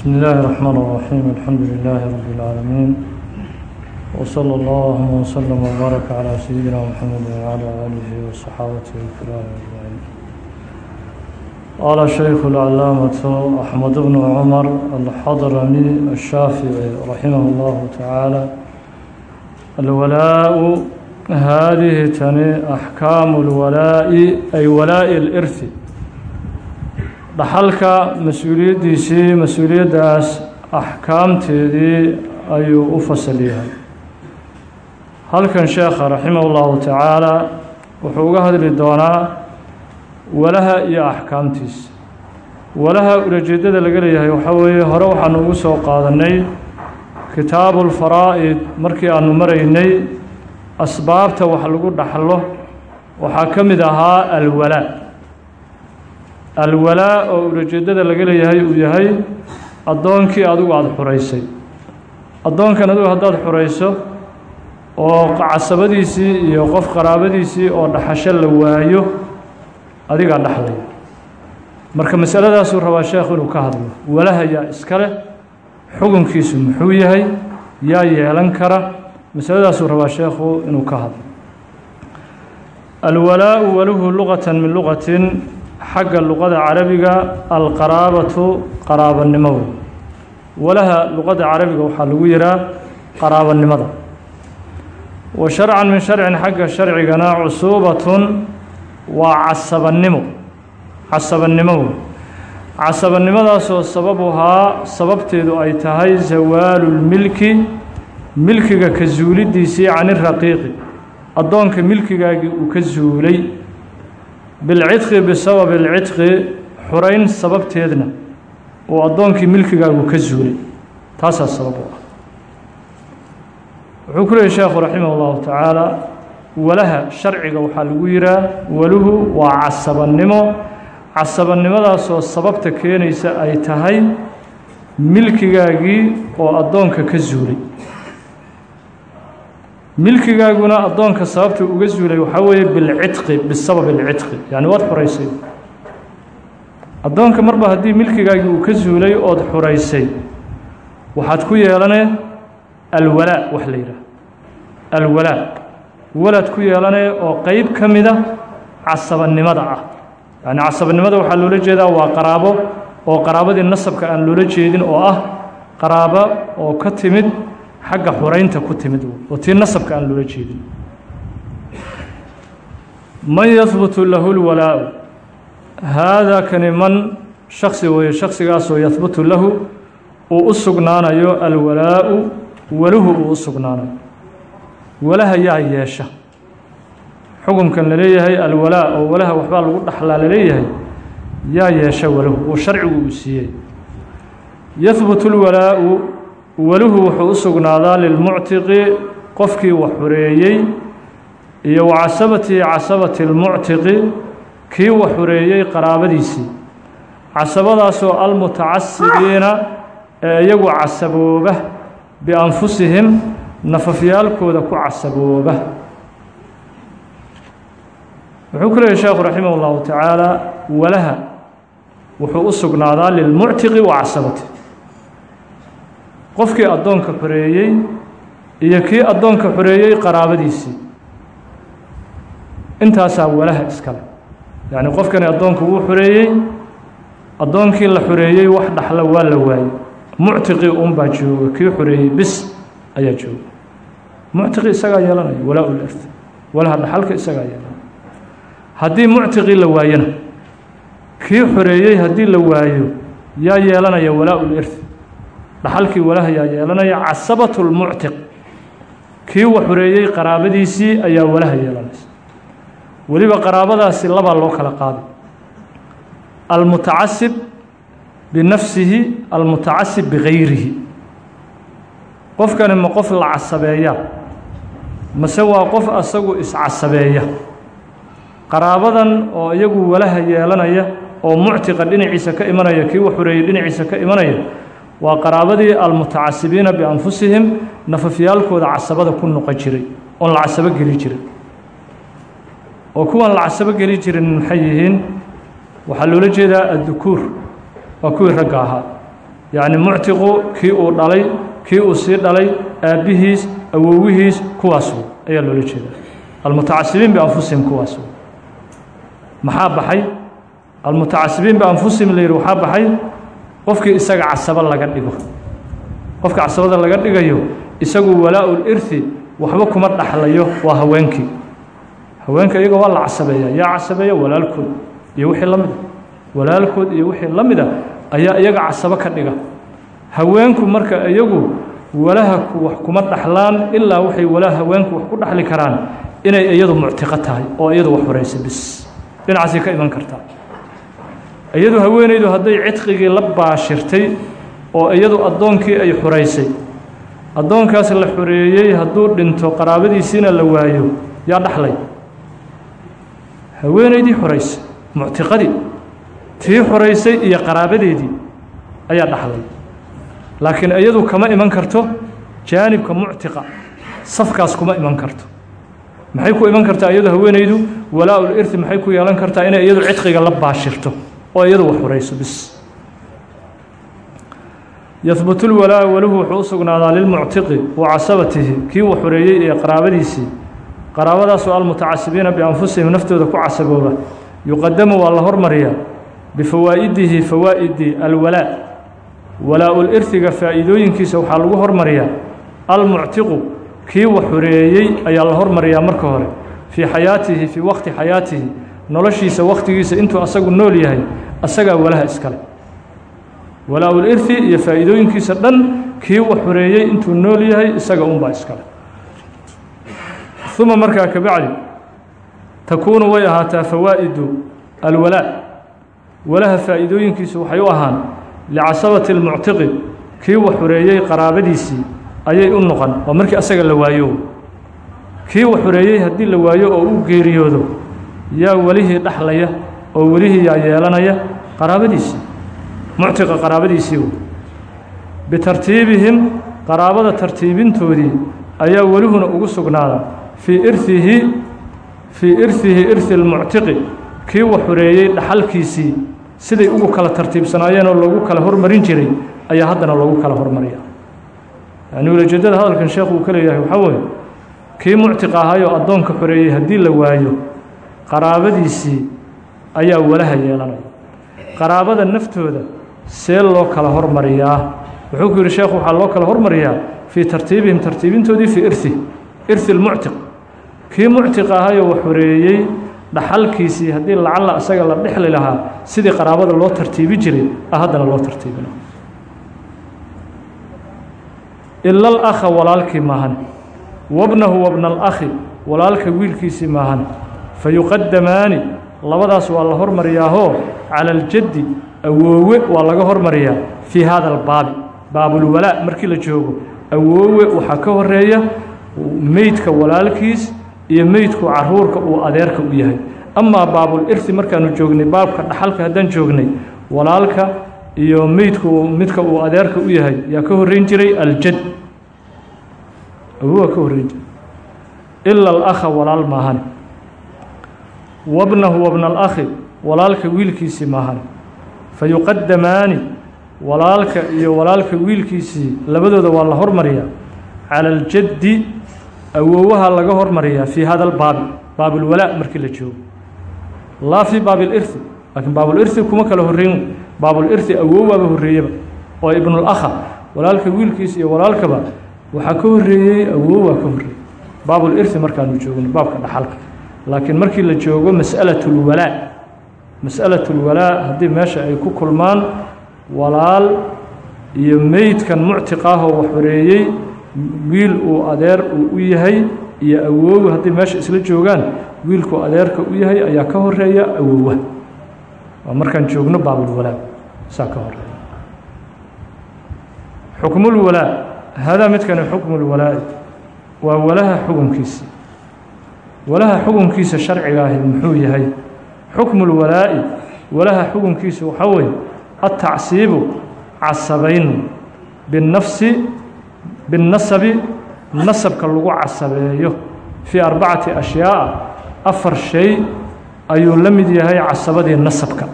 بسم الله الرحمن الرحيم الحمد لله رب العالمين وصلى الله وسلم وبارك على سيدنا محمد وعلى آله وصحابته الكرام أجمعين قال الشيخ العلامة أحمد بن عمر الحضرمي الشافعي رحمه الله تعالى الولاء هذه تني أحكام الولاء أي ولاء الإرث dhaxalka mas'uuliyaddiisii mas'uuliyaddaas axkaamteedii ayuu u fasal yahay. Halkan sheekha raximah ullahu tacaala wuxuu uga hadli doonaa walaha iyo axkaamtiisa. Walaha ulajeeddada laga leeyahay waxaa weeye hore waxaanu ugu soo qaadannay kitaabuulfaraa'id markii aanu maraynay asbaabta wax lagu dhaxlo. Waxaa ka mid ahaa alwalaa alwalaa oo ulajeeddada laga leeyahay uu yahay addoonkii adigu aada xuraysay. Addoonkan adigu haddaad xurayso oo casabadiisii iyo qof qaraabadiisii oo dhaxasho la waayo adigaa dhaxlaya. Marka masaladaasuu rabaa sheekhu inuu ka hadlo. Walaha yaa iska leh xukunkiisu muxuu yahay yaa yeelan kara. Masaladaasuu rabaa sheekhu inuu ka hadlo. Alwalaau waluhu luqatan min luqatin xagga luqada carabiga alqaraabatu qaraabanimo walaha luqada carabiga waxaa lagu yihaa qaraabanimada. Wa sharcan min sharcin xagga sharcigana cusuubatun waa casabannimo casabannimo casabanimadaasoo sababuhaa sababteedu ay tahay zawaalulmilki milkiga ka zuulidiisii cani raqiiqi. Addoonka milkigaagii uu ka zuulay bilcidqi bisababi alcidqi xurayn sababteedna uu addoonkii milkigaagu ka zuulay taasaa sabab u ah wuxuu ku leeyay sheekhu raximah ullahu tacaala walaha sharciga waxaa lagu yihaa waluhu waa casabannimo casabannimadaasoo sababta keenaysa ay tahay milkigaagii oo addoonka ka zuulay milkigaaguna addoonka sababta uga zuulay waxaa weeye bilcidqi bisababi alcidqi yacni waad xuraysay. Addoonka marba haddii milkigaagii uu ka zuulay ood xuraysay waxaad ku yeelanee alwalaa wax la yidhaah. Alwalaa walaad ku yeelanee oo qeyb ka mida casabannimada ah. Yacni casabannimada waxaa loola jeedaa waa qaraabo oo qaraabadii nasabka aan loola jeedin oo ah qaraabo oo ka timid xagga xuraynta ku timid oo tii nasabka aan loola jeedin. Man yahbutu lahu lwalaau kani man shaksi weeye shaksigaasoo yahbutu lahu uu u sugnaanayo alwalaau waluhu uu u sugnaanayo. Walaha yaa yeesha. Xukunkan la leeyahay alwalaa oo walaha waxbaa lagu dhaxlaa la leeyahay yaa yeesha waluhu uu sharcigu uu siiyey. Yahbutu lwalaau waluhu wuxuu u sugnaadaa lilmuctiqi qofkii wax xureeyey iyo wa casabatihi casabati lmuctiqi kii wax xureeyey qaraabadiisii. Casabadaasoo almutacasibiina ee iyagu casabooba bianfusihim nafafyaalkooda ku casabooba. Wuxuu ku leeyahy sheekhu raximah اllahu tacaala walaha wuxuu u sugnaadaa lilmuctiqi wa casabati qofkii addoonka xoreeyey iyo kii addoonka xoreeyey qaraabadiisii. Intaasaa walaha iskale yacni qofkani addoonku wuu xoreeyey addoonkii la xoreeyey wax dhaxla waa la waayey. Muctiqii unbaa jooga kii xoreeyey bis ayaa jooga. Muctiqi isagaa yeelanaya walaa ulirth walaha dhaxalka isagaa yeelanaya. Haddii muctiqii la waayona kii xoreeyey haddii la waayo yaa yeelanaya walaa ulirth dhaxalkii walahayaa yeelanaya casabatu lmuctiq kii wa xoreeyey qaraabadiisii ayaa walaha yeelanaysa. Weliba qaraabadaasi labaa loo kala qaaday. Almutacasib binafsihi almutacasib bigayrihi qofkani ma qof la casabeeya mase waa qof asagu iscasabeeya qaraabadan oo iyagu walaha yeelanaya oo muctiqa dhinaciisa ka imanaya kii wa xoreeyey dhinaciisa ka imanaya waa qaraabadii almutacasibiina bianfusihim nafafyaalkooda casabada ku noqon jiray oon la casabo geli jiray oo kuwan la casabo geli jirin maxay yihiin? Waxaa loola jeedaa addukuur. Waa kuwii ragga ahaa. Yacni muctiqu kii uu dhalay kii uu sii dhalay aabbihiis awowihiis kuwaas ayaa loola jeedaa. Almutacasibiin bianfusihim kuwaas maxaa baxay? Almutacasibiin bianfusihim la yidhi waxaa baxay qofkii isaga casabo laga dhigo. Qofka casabada laga dhigayo isagu walaa-ul irhi waxba kuma dhaxlayo waa haweenkii. Haweenka iyaga waa la casabeeya. Yaa casabeeya walaalkood iyo wixii la mida walaalkood iyo wixii la mida ayaa iyaga casabo ka dhiga. Haweenku marka iyagu walaha wax kuma dhaxlaan ilaa waxay walaa haweenku wax ku dhaxli karaan inay iyadu muctiqo tahay oo iyadu wax horaysa bis. Dhinacaasay ka iman kartaa iyadu haweenaydu hadday cidqigii la baashirtay oo iyadu addoonkii ay xuraysay. Addoonkaas la xoreeyey hadduu dhinto qaraabadiisiina la waayo yaa dhaxlay. Haweenaydii xoraysay muctiqadii tii xoraysay iyo qaraabadeedii ayaa dhaxlay. Laakiin iyadu kama iman karto jaanibka muctiqa safkaas kuma iman karto. Maxay ku iman kartaa iyadu haweenaydu walaa-ul irti maxay ku yeelan kartaa inay iyadu cidqiga la baashirto oo iyadu wax xurayso bis. Yahbutu lwalaa waluhu wuxuu u sugnaadaa lilmuctiqi wa casabatihi kii uu xoreeyey ee qaraabadiisii. Qaraabadaasoo almutacasibiina bianfusihim naftooda ku casabooba yuqadamu waa la hormariyaa bifawaa'idihi fawaa'idi alwalaa. Walaa-ul irhiga faa'iidooyinkiisa waxaa lagu hormariyaa. Almuctiqu kii wax xoreeyey ayaa la hormariyaa marka hore fii xayaatihi fii waqti xayaatihi noloshiisa wakhtigiisa intuu asagu nool yahay asagaa walaha iskale. Walaa-ul irhi iyo faa'iidooyinkiisa dhan kii wax xoreeyey intuu nool yahay isaga unbaa iskale. Uma markaa kabacdi takuunu way ahaataa fawaa'idu alwalaa. Walaha faa'iidooyinkiisu waxay u ahaan licasabati اlmuctiqi kii wax xoreeyey qaraabadiisii ayay u noqon waa markii asaga la waayo. Kii wax xoreeyey haddii la waayo oo u geeriyoodo yaa welihii dhaxlaya oo welihii yaa yeelanaya qaraabadiisii muctiqa qaraabadiisii bitartiibihim qaraabada tartiibintoodii ayaa welihuna ugu sugnaada. Fii irhihi fii irhihi irhi lmuctiqi kii wax xoreeyey dhaxalkiisii siday ugu kala tartiibsanaayeenoo loogu kala hormarin jiray ayaa haddana loogu kala hormariya. Yacni ulajeedada hadalkan sheekhu uu ka leeyahay waxaa weeye kii muctiq ahayoo addoonka xoreeyey haddii la waayo qaraabadiisii ayaa walaha yeelanaya qaraabada naftooda see loo kala hormariyaa. Wuxuu ku yidhi sheekhu waxaa loo kala hormariyaa fii tartiibihim tartiibintoodii fii irhi irhi lmuctiq kii muctiq ahayoo wax xoreeyey dhaxalkiisii haddii lacalla isaga la dhexli lahaa sidii qaraabada loo tartiibi jiray a haddana loo tartiibina ila alakha walaalkii maahan. Wabnahu wabna alakhi walaalka wiilkiisii maahan fa yuqadamaani labadaas waa la hormariyaahoo cala aljaddi awoowe waa laga hormariyaa fii hada albaabi baabulwalaa markii la joogo awoowe waxaa ka horreeya meydka walaalkiis iyo meydku caruurka uu adeerka u yahay amaa baabul irhi markaanu joognay baabka dhaxalka haddaan joognay walaalka iyo meydku midka uu adeerka u yahay yaa ka horreyn jiray aljad awowaa ka horreyn jiray ila alakha walaal maahane wabnahu wabna alakhi walaalka wiilkiisii maahane fa yuqadamaani walaalka iyo walaalka wiilkiisii labadooda waa la hormariyaa cala aljaddi awoowaha laga hormariyaa fii hada albaabi baabulwalaa markii la joogo laa fii baabilirhi laakiin baabulirhi kuma kala horreyn baabulirhi awoowaaba horreeyaba oo ibnulakha walaalka wiilkiisa iyo walaalkaba waxaa ka horreeyey awoowaa ka horreeyey baabulirhi markaanu joogno baabka dhaxalka laakiin markii la joogo mas'alatulwalaa mas'alatulwalaa haddii meesha ay ku kulmaan walaal iyo meydkan muctiqaahoo wax horeeyey wiil uu adeer uu u yahay iyo awoowi haddii meesha isla joogaan wiilkuu adeerka u yahay ayaa ka horreeya awoowa. Waa markaan joogno baabulwalaa saa ka horreeya xukmulwalaa hadaa midkani xukmulwalaa'i waa walaha xukunkiisa walaha xukunkiisa sharciga ahi muxuu yahay xukmulwalaa'i walaha xukunkiisa waxaa weeye altacsiibu casabaynu binnafsi binnasabi nasabka lagu casabeeyo fii arbacati ashyaaءa afar shay ayuu la mid yahay casabadii nasabka.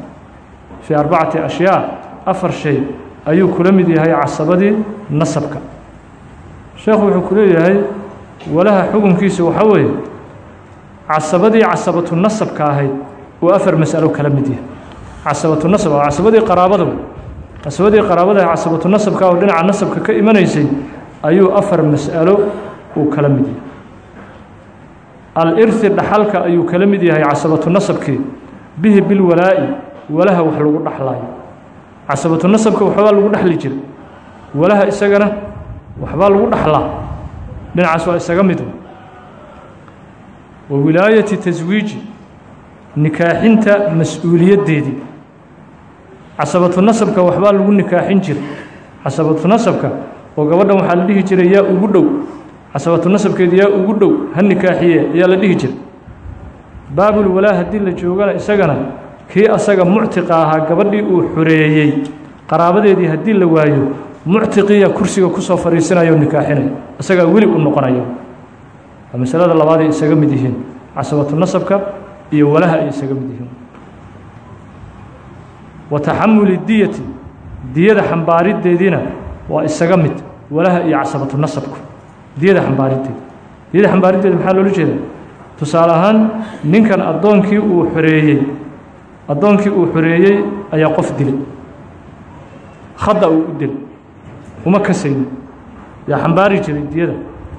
Fii arbacati ashyaa afar shay ayuu kula mid yahay casabadii nasabka. Sheekhu wuxuu ku leeyahay walaha xukunkiisa waxaa weeye casabadii casabatu nasabka ahayd uu afar mas'alo kala mid yahay. Casabatu nasab oo casabadii qaraabada casabadii qaraabada casabatu nasabka oo dhinaca nasabka ka imanaysay ayuu afar mas'alo uu kala mid yahay. Alirhi dhaxalka ayuu kala mid yahay casabatu nasabkii bihi bilwalaa'i walaha wax lagu dhaxlaayo. Casabatu nasabka waxbaa lagu dhexli jira walaha isagana waxbaa lagu dhaxlaa. Dhinacaas waa isaga mid wa wilaayati taswiiji nikaaxinta mas'uuliyaddeedii casabatu nasabka waxbaa lagu nikaaxin jira casabatu nasabka oo gabadhan waxaa la dhihi jiray yaa ugu dhow casabatu nasabkeedi yaa ugu dhow ha nikaaxiye ayaa la dhihi jira baabulwalaa haddii la joogana isagana kii asaga muctiqa ahaa gabadhii uu xoreeyey qaraabadeedii haddii la waayo muctiqiya kursiga ku soo fadhiisanaya o nikaaxinaya isagaa weli u noqonaya masalada labaaday isaga mid yihiin casabatu nasabka iyo walaha ay isaga mid yihiin. Wa taxamuli diyati diyada xambaarideediina waa isaga mid walaha iyo casabatu nasabku. Diyada xambaarideeda diyada xambaarideeda maxaa loola jeeda tusaale ahaan ninkan addoonkii uu xoreeyey addoonkii uu xoreeyey ayaa qof dilay. Khada uu u dilay uma kasaynin. Yaa xambaari jiray diyada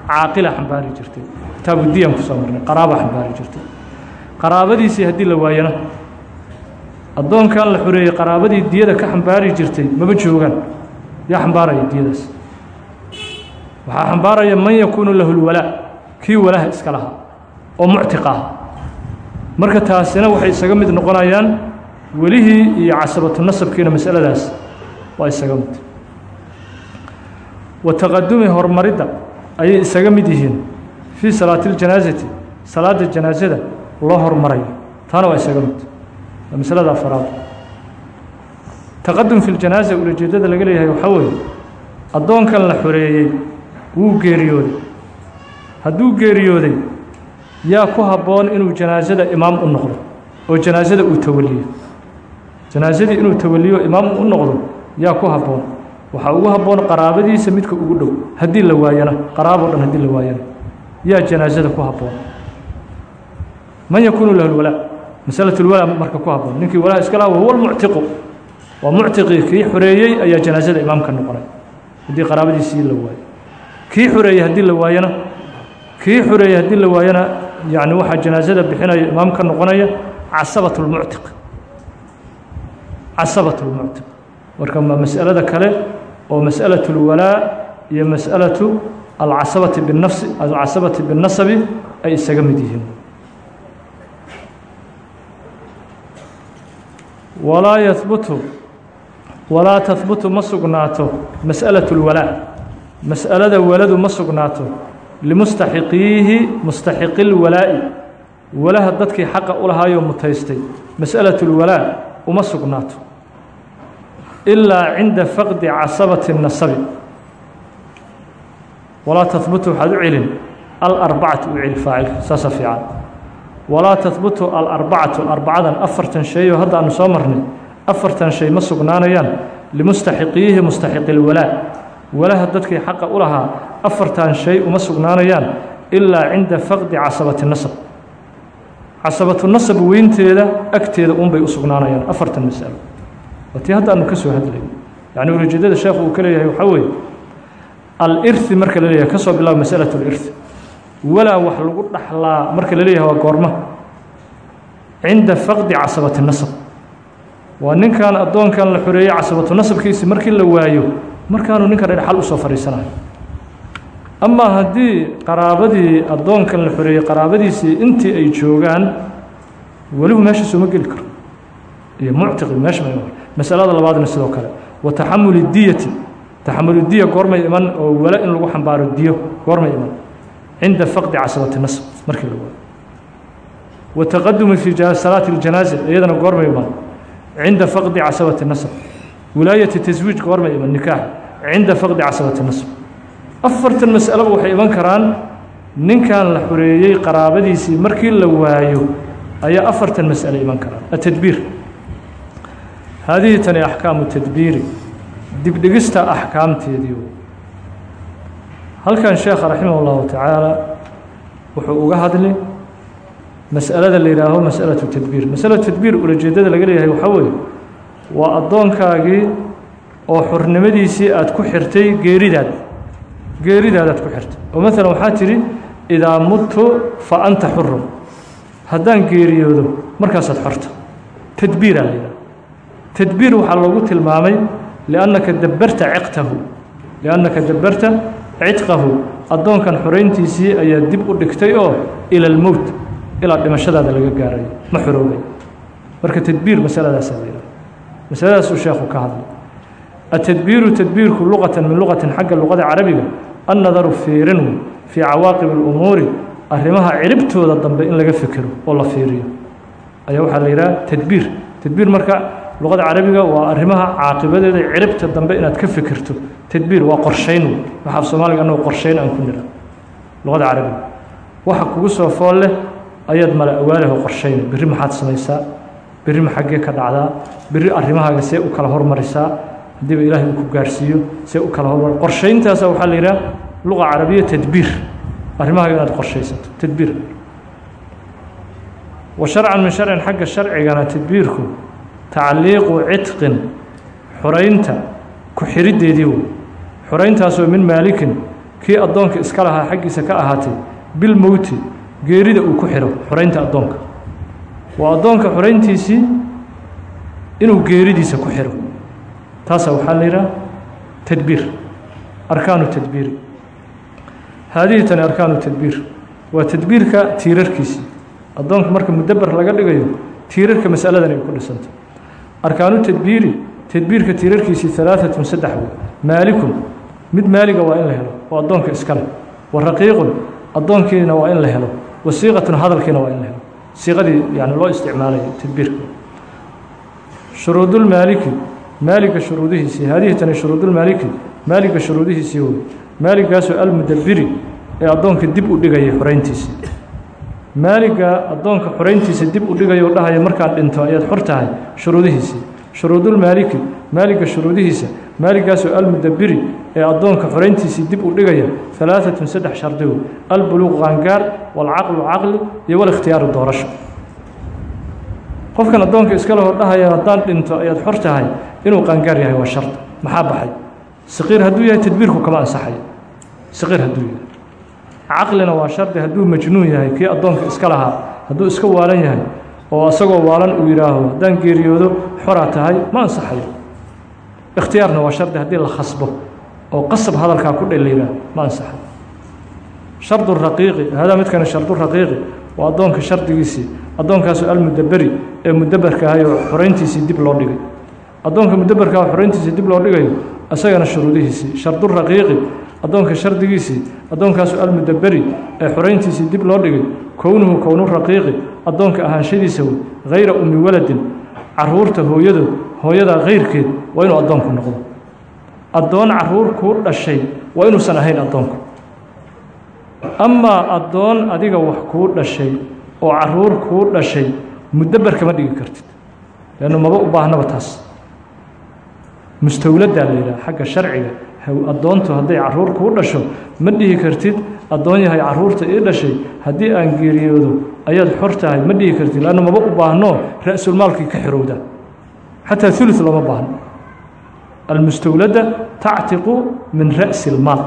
caaqila xambaari jirtay kitaabu diyan ku soo marnay qaraaba xambaari jirtay. Qaraabadiisii haddii la waayana addoonkan la xoreeyey qaraabadii diyada ka xambaari jirtay maba joogaan. Yaa xambaaraya diyadaas. Waxaa xambaaraya man yakuunu lahu lwalaa kii walaha iska lahaa oo muctiqa ah. Marka taasina waxay isaga mid noqonayaan welihii iyo casabatu nasabkiina masaladaas waa isaga mid. Wa taqadumi horumaridda ayay isaga mid yihiin. Fii salaati اljanaasati salaada janaasada loo hormarayo taana waa isaga mid. Waa masalada afaraad. Taqadum fi ljanaasa ulajeedada laga leeyahay waxaa weeye addoonkan la xoreeyey wuu geeriyooday. Hadduu geeriyooday yaa ku habboon inuu janaasada imaam u noqdo oo janaasada uu tawaliyo janaasadii inuu tawaliyo imaam u noqdo yaa ku habboon waxaa ugu habboon qaraabadiisa midka ugu dhow haddii la waayana qaraaboo dhan haddii la waayana yaa janaasada ku habboon. Man yakuunu lahu lwalaa masalat lwalaa marka ku habboon. Ninkii walaa iska laha wahuwa lmuctiqu waa muctiqii kii xoreeyey ayaa janaasada imaamka noqonay haddii qaraabadiisii la waayo. Kii xoreeyey haddii la waayana kii xoreeyey haddii la waayana yani waxaa janaasada bixinaya imaam ka noqonaya casabat اlmuctiq casabat اlmuctiq marka ma mas'alada kale oo masأalaة اlwalaa iyo masأalaةu alcasabati biالnafsi alcasabati biالnasabi ay isaga mid yihiin walaa yahbutu walaa tahbutu ma sugnaato masأalaة اlwalaa mas'alada waladu ma sugnaato limustaxiqiihi mustaxiqi اlwalaa'i walaha dadkii xaqa u lahaayoo mutaystay mas'alaة اlwalaa uma sugnaato ilaa cinda faqdi casabati nasabi walaa tahbutu waxaad u celin alarbacatu u celi faacilka saasa fiican walaa tahbutu alarbacatu arbacadan afartan shay oo hadda aanu soo marnay afartan shay ma sugnaanayaan limustaxiqiihi mustaxiqilwalaa walaha dadkii xaqa u lahaa afartan shay uma sugnaanayaan ilaa cinda faqdi casabati nasab casabatu nasab weynteeda agteeda uunbay u sugnaanayaan afartan masalo waa tii hadda aanu ka soo hadlay yacni ulajeedada sheekhu uu ka waxaa weeye alirhi marka la leeyahay soo bilaabo masalatu lirhi walaa wax lagu dhaxlaa marka la leeyahay waa goorma. Cinda faqdi casabati nasab. Waa ninkan addoonkan la xoreeyey casabatu nasabkiisi markii la waayo markaanuu ninkan dhexal u soo fadhiisanayo amaa haddii qaraabadii addoonkan la xoreeyey qaraabadiisii intii ay joogaan welihu meesha sooma geli karo. Iyo muctiqi meesha masalada labaadna sidoo kale. Wa taxamuli diyati taxamulu diya goormay iman oo wala in lagu xambaaro diyo goormay iman. Cinda faqdi casabati nasb markii la waayo wa taqadumi fi salaati اljanaaza iyadana goormay iman. Cinda faqdi casabati nasb. Wilaayati taswiij goormay iman nikaax. Cinda faqdi casabati nasb. Afartan mas'alaba waxay iman karaan ninkan la xoreeyey qaraabadiisii markii la waayo ayaa afartan mas'ale iman karaan. Atadbiir haadihii tani axkaamu tadbiiri dibdhigista axkaamteedii halkan sheekha raximah ullahu tacaala wuxuu uga hadli mas'alada la yidhaaho masalatu tadbiir masalatu tadbiir ulajeedada laga leeyahay waxaa weeye waa addoonkaagii oo xurnimadiisii aada ku xirtay geeridaad geeridaadaad ku xirtay oo maalan waxaa tidhi idaa mudtu fa anta xurun haddaan geeriyoodo markaasaad xorta tadbiiraa la yidhaha tadbiir waxaa loogu tilmaamay liannaka dabbarta ciqtahu liannaka dabbarta cidqahu addoonkan xorayntiisii ayaa dib u dhigtay oo ila almowt ilaa dhimashadaada laga gaarayo ma xoroobay. Marka tadbiir masaladaasaa la yidhaha masaladaasuu sheekhu ka hadlay. Atadbiiru tadbiirku luqatan min luqatin xagga luqada carabiga annadaru fiirin fii cawaaqib اlumuuri arrimaha ciribtooda dambe in laga fekero oo la fiiriyo. Ayaa waxaa la yidhaha tadbiir. Tadbiir marka luqada carabiga waa arrimaha caaqibadeeda ciribta dambe inaad ka fikirto. Tadbiir waa qorshayn wey waxa af soomaaliga annagu qorshayn aan ku nidha luqada carabiga. Waxa kugu soo fool leh ayaad mala awaalaho qorshayn berri maxaad samaysaa? Berri maxaggee ka dhacdaa? Berri arrimahaaga see u kala hormarisaa? Haddiiba ilaahay uu ku gaarhsiiyo see u kala hormar. Qorshayntaasa waxaa la yidhaha luqa carabiya tadbiir. Arrimahaaga inaad qorshaysato tadbiir. Wa sharcan min sharcin xagga sharcigana tadbiirku tacliiqu cidqin xoraynta ku xiriddeedii wey xorayntaasoo min maalikin kii addoonka iska lahaa xaggiisa ka ahaatay bilmowti geerida uu ku xiro xoraynta addoonka waa addoonka xorayntiisii inuu geeridiisa ku xiro taasaa waxaa la yidhaha tadbiir arkaanu tadbiiri haadihi arkaanu tadbiir waa tadbiirka tiirarkiisii addoonka marka mudaber laga dhigayo tiirarka masaladan ay ku dhisantay arkaanu tadbiiri tadbiirka tiirarkiisii alaaatun saddex wey maalikun mid maaliga waa in la helo oo addoonka iskale. Wa raqiiqun addoonkiina waa in la helo. Wa siiqatun hadalkiina waa in la helo. Siiqadii yani loo isticmaalayo tadbiirka shuruudulmaaliki maaliga shuruudihiisii haadihi tani shuruudulmaaliki maaliga shuruudihiisii wey maaligaasoo almudabiri ee addoonka dib u dhigayay xorayntiisii maaliga addoonka xorayntiisa dib u dhigayo dhahaya markaad dhinto ayaad xor tahay shuruudihiisii shuruudulmaaliki maaliga shuruudihiisa. Maaligaasoo almudabiri ee addoonka xorayntiisii dib u dhigaya alaaatun saddex shardigo albuluuq qaangaar walcaqlu caqli iyo walikhtiyaaru doorasho. Qofkan addoonka iska leho dhahaya haddaan dhinto ayaad xor tahay inuu qaangaar yahay waa shard maxaa baxay? Saqiir hadduu yahay tadbiirku kama ansaxayo. Saqiir hadduu yahay caqlina waa shardi hadduu majnuun yahay kii addoonka iska lahaa hadduu iska waalan yahay oo isagoo waalan uu yidhaaho haddaan geeriyoodo xoraa tahay ma ansaxayo ikhtiyaarna waa shardi haddii la khasbo oo qasab hadalkaa ku dhe la yidhaaho ma ansaxayo shardu raqiiqi hadaa midkani shardu raqiiqi waa addoonka shardigiisii addoonkaasoo almudaberi ee mudaberka ahay oo xorayntiisii dib loo dhigay. Addoonka mudaberka ah xorayntiisii dib loo dhigayo isagana shuruudihiisii shardu raqiiqi addoonka shardigiisii addoonkaasu almudaberi ee xorayntiisii dib loo dhigay kownuhu kownu raqiiqi addoonka ahaanshadiisa wey hayra ummi waladin carruurta hooyadood hooyadaa kayrkeed waa inuu addoonku noqdo. Addoon carruur kuu dhashay waa inuusan ahayn addoonku amaa addoon adiga wax kuu dhashay oo carruur kuu dhashay mudaber kama dhigi kartid. Leannu maba u baahnaba taas. Mustawladdaa la yidhaha xagga sharciga addoontu hadday carruur kuu dhasho ma dhihi kartid addoon yahay carruurta ii dhashay. Haddii aan geeriyoodo ayaad xor tahay ma dhihi kartid lanna maba u baahno? Ra-sulmaalkii ka xorowda xataa ulus looma baahno almustawlada tactiqu min ra'si ilmaal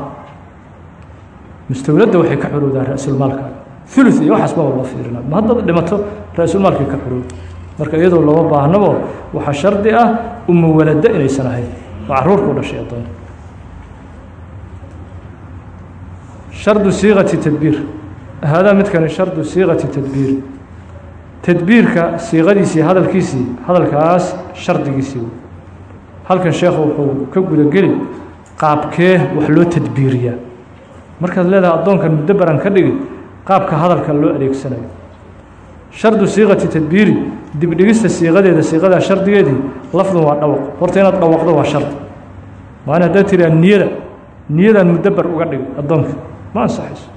mustawladda waxay ka xorowdaa ra-sulmaalkaaga ulus iyo waxaas baba loo fiirinaa. Ma haddaad dhimato ra-sulmaalkii ka xorowda marka iyadoo looma baahnabo waxaa shardi ah umuwalada inaysan ahayn. Oo caruurkuu dhashay addoon. Shardu siiqati tadbiir. Haadaa midkani shardu siiqati tadbiir. Tadbiirka siiqadiisii hadalkiisii hadalkaas shardigiisii halkan sheekhu wuxuu ka gudageli qaabkee wax loo tadbiiriyaa. Markaad leedahay addoonkan mudaberan ka dhigi qaabka hadalka loo adeegsanayo. Shardu siiqati tadbiiri dibdhigista siiqadeeda siiqadaa shardigeedii lafdun waa dhawaq. Horta inaad dhawaqdo waa shardi waa in haddaad tiraa niyada niyadan mudaber uga dhig addoonka ma ansaxayso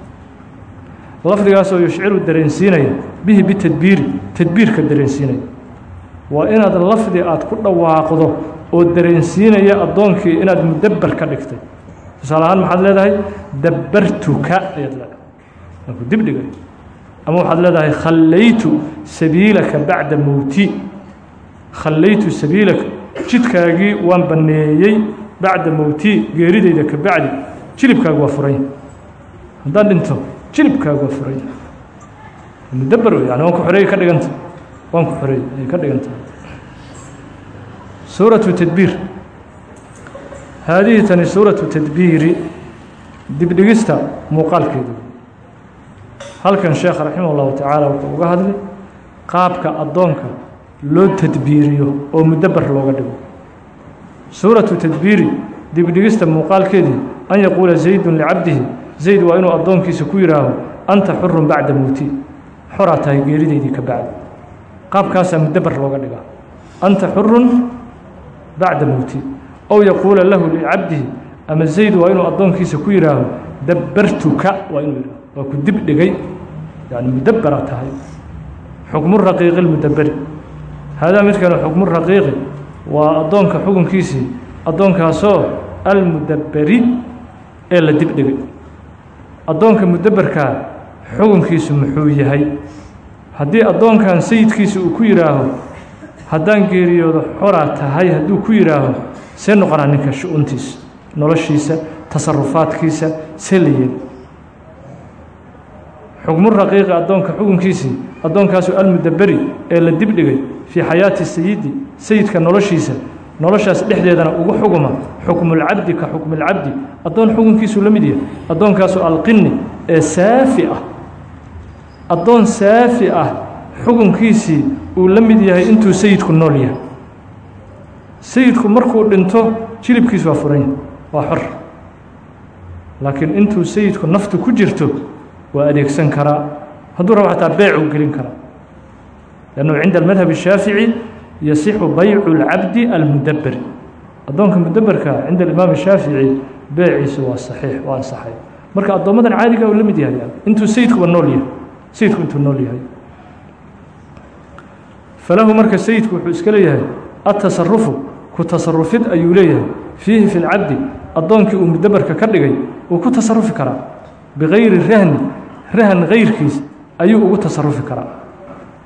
lafdigaasoo yushciru dareensiinaya bihi bitadbiiri tadbiirka dareensiinaya. Waa inaad lafdi aad ku dhawaaqdo oo dareensiinaya addoonkii inaad mudabber ka dhigtay. Tusaale ahaan maxaad leedahay dabbartuka ayaad leedahay. Waa ku dibdhigay ama waxaad leedahay khallaytu sabiilaka bacda mowti khallaytu sabiilaka jidkaagii waan banneeyey bacda mowti geeridayda ka bacdi jilibkaagu waa furan yahay haddaan dhinto jilibkaagu waa furan yahay mudabber wey yani waan ku xoreeyey ka dhiganta waan ku xoreeyey ayay ka dhigantahay suuratu tadbiir. Haadihi tani suuratu tadbiiri dibdhigista muuqaalkeedu. Halkan sheekh raximah tacaala wuxuu uga hadlay qaabka addoonka loo tadbiiriyo oo mudabber looga dhigo. Suuratu tadbiiri dibdhigista muuqaalkeedii an yaquula zaydun licabdihi zayd waa inuu addoonkiisa ku yidhaaho anta xurun bacda mowti xoraa tahay geeridaydii ka bacdi. Qaabkaasaa mudabber looga dhigaa. Anta xurun bacda mowti ow yaquula lahu licabdihi ama zayd waa inuu addoonkiisa ku yidhaaho dabbartuka. Waa inuu yidhaho waa ku dib dhigay. Yani mudabbera tahay. Xukmu raqiiqi lmudabberi haadaa midkana xukmu raqiiqi waa addoonka xukunkiisii addoonkaasoo almudabberi ee la dib dhigay addoonka mudabberkaa xukunkiisu muxuu yahay. Haddii addoonkan sayidkiisa uu ku yidhaaho haddaan geeriyoodo xoraa tahay hadduu ku yidhaaho see noqonaa ninka shu-untiisa noloshiisa tasarufaadkiisa see la yeeli xukmu raqiiqi addoonka xukunkiisii addoonkaasu almudabberi ee la dibdhigay fii xayaati sayidi sayidka noloshiisa noloshaas dhexdeedana ugu xuguma xukmulcabdi. Ka xukmilcabdi addoon xukunkiisuu la mid yahay addoonkaasu alqini ee saafi ah. Addoon saafi ah xukunkiisii uu la mid yahay intuu sayidku nool yahay. Sayidku markuu dhinto jilibkiisu waa furan yahay waa xor. Laakiin intuu sayidku naftu ku jirto waa adeegsan karaa. Hadduu rabo xataa beecuu gelin karaa. Lannu cinda almadhab الshaafici yasixu baycu اlcabdi almudaber addoonka mudaberka cinda alimaam shaafici beeciisu waa saxiix waa ansaxay marka addoommadan caadiga uu la yahay intuu sayidkuba nool yahay sayidku intuu nool yahay. Falahu marka sayidku wuxuu iska leeyahay atasarufu ku tasarufid ayuu leeyahay fiihi fi lcabdi addoonkii uu mudaberka ka dhigay uu ku tasarufi karaa. Bikayri rahni rahan kayrkiis ayuu ugu tasarufi karaa.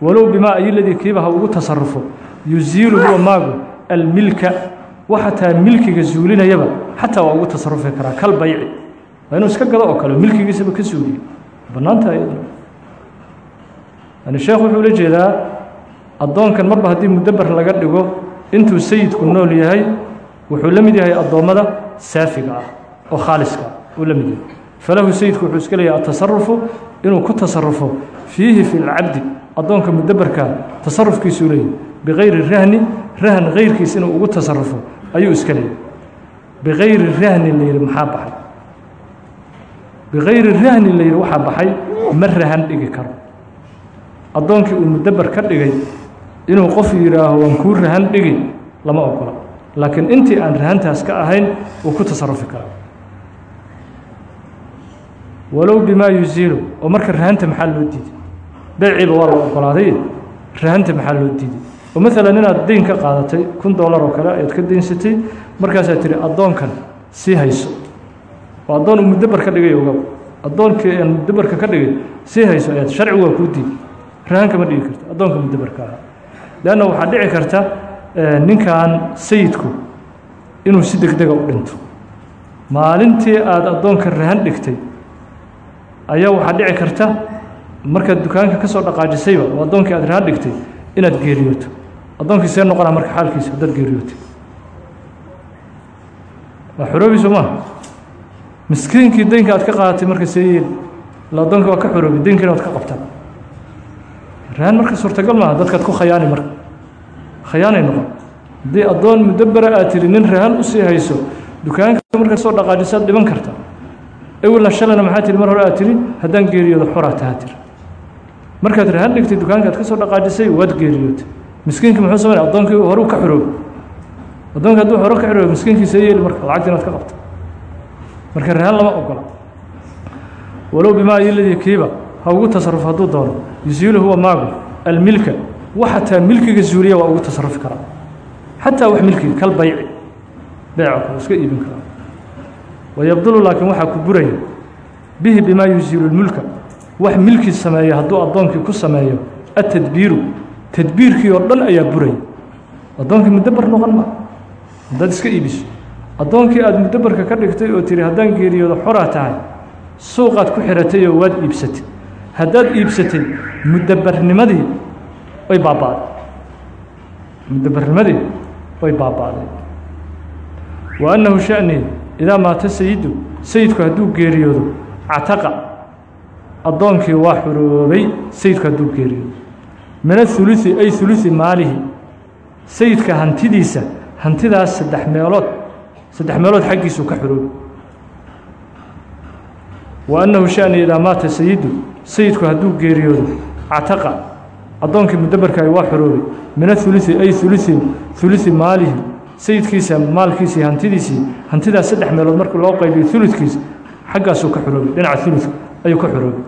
Walow bimaa kiiba ha ugu tasarufo yuziilu huwa maagu almilka wa xataa milkiga zuulinayaba xataa waa ugu tasarufi karaa kal bayci. Waa inuu iska gado oo kale milkigiisaba ka suuliyo bannaanta iyaduna yani sheekh wuxuu la jeedaa addoonkan marba haddii mudabber laga dhigo intuu sayidku nool yahay wuxuu la mid yahay addoommada saafiga ah oo khaaliska uu la mid yahay. Falahu sayidku wuxuu iska leeyahay atasarufu inuu ku tasarufo fiihi fi lcabdi addoonka mudabberka tasarufkiisuu leeyahay bigayri rahni rahan gayrkiis inuu ugu tasarufo ayuu iska leeyahay bigayri rahni la yidhi maxaa baxay bigayri rahni la yidhi waxaa baxay ma rahan dhigi karo addoonkii uu mudabber ka dhigay inuu qof yidhaaho waan kuu rahan dhigi lama ogola laakiin intii aan rahantaas ka ahayn wuu ku tasarufi karaa walow bimaa yuziilu oo marka rahanta maxaa loo diiday beeciiba waa la ogolaaday rahanta maxaa loo diiday oo maalan inaad dayn ka qaadatay kun dollar oo kale ayaad ka daynsatay markaasaad tihi addoonkan sii hayso. Oo addoon uu ka dhigay oga addoonkii aan mudabberka ka dhigay sii hayso ayaad sharci waa kuu diiday rahan kama dhigi karta addoonka mudabberka ahaa leanna waxaa dhici karta ninkan sayidku inuu si deg dega u dhinto. Maalintii aada addoonka rahan dhigtay ayaa waxaa dhici karta markaad dukaanka ka soo dhaqaajisayba oo addoonkii aad rahan dhigtay inaad geeriyooto. Addoonkii see noqonaa marka xaalkiisa haddaad geeriyootay waa xoroobiso maaha miskiinkii daynka aad ka qaadatay marka see yeeli ila addoonka waa ka xoroobi daynkiina waad ka qabtaa rahan marka suurtagal maaha dadkaad ku khayaani marka. Khayaanay noqon. Haddii addoon mudabbera aad tiri nin rahan u sii hayso dukaanka markaad soo dhaqaajisaad dhiban karta. Ewelna shalayna maxaa tiri mar hore aad tiri haddaan geeriyoodo xoraa taha tiri markaad rahan dhigtay dukaanka aad ka soo dhaqaajisay waad geeriyootay miskiinka muxuu sameynaya addoonkii horuu ka xoroobi addoonka hadduu hore ka xoroobi miskiinkiisa yeeli marka lacagta inaad ka qabta marka rahan lama ogola. Walow bimaa iladii kiiba ha ugu tasaruf hadduu doono. Yusiilu huwa maagu almilka. Wa xataa milkiga zuuliya waa ugu tasarufi karaa. Xataa wax milkigi kal bayci. Beeca kale iska iibin karaa. Wayabdulu laakiin waxaa ku buraya. Bihi bimaa yusiilu lmulka wax milkii sameeya hadduu addoonkii ku sameeyo atadbiiru tadbiirkii oo dhan ayaa buraya addoonkii muddabar noqon ma haddaad iska iibiso. Addoonkii aada muddabarka ka dhigtay oo tiri haddaan geeriyoodo xoraa tahay suuqaad ku xiratay oo waad iibsatay. Haddaad iibsatay muddabarnimadii way baaba'day. Muddabarnimadii way baaba'day. Wa annahu sha'ni idaa maata sayidu sayidku hadduu geeriyoodo cataqa addoonkii waa xuroobay sayidkaa dulgeeriyo min aului ay ului maalihi. Sayidka hantidiisa hantidaas saddex meelood saddex meelood xaggiisuu ka xuroobay wa annahu shani idaa maata sayidu sayidku hadduu geeriyoodo cataqa addoonkii mudabarkaay waa xuroobi min aului ay ului ului maalihi. Sayidkiisa maalkiisii hantidiisii hantidaas saddex meelood marka loo qaybiyo uludkiisa xaggaasuu ka xuroobay dhinaca uludka ayuu ka xuroobi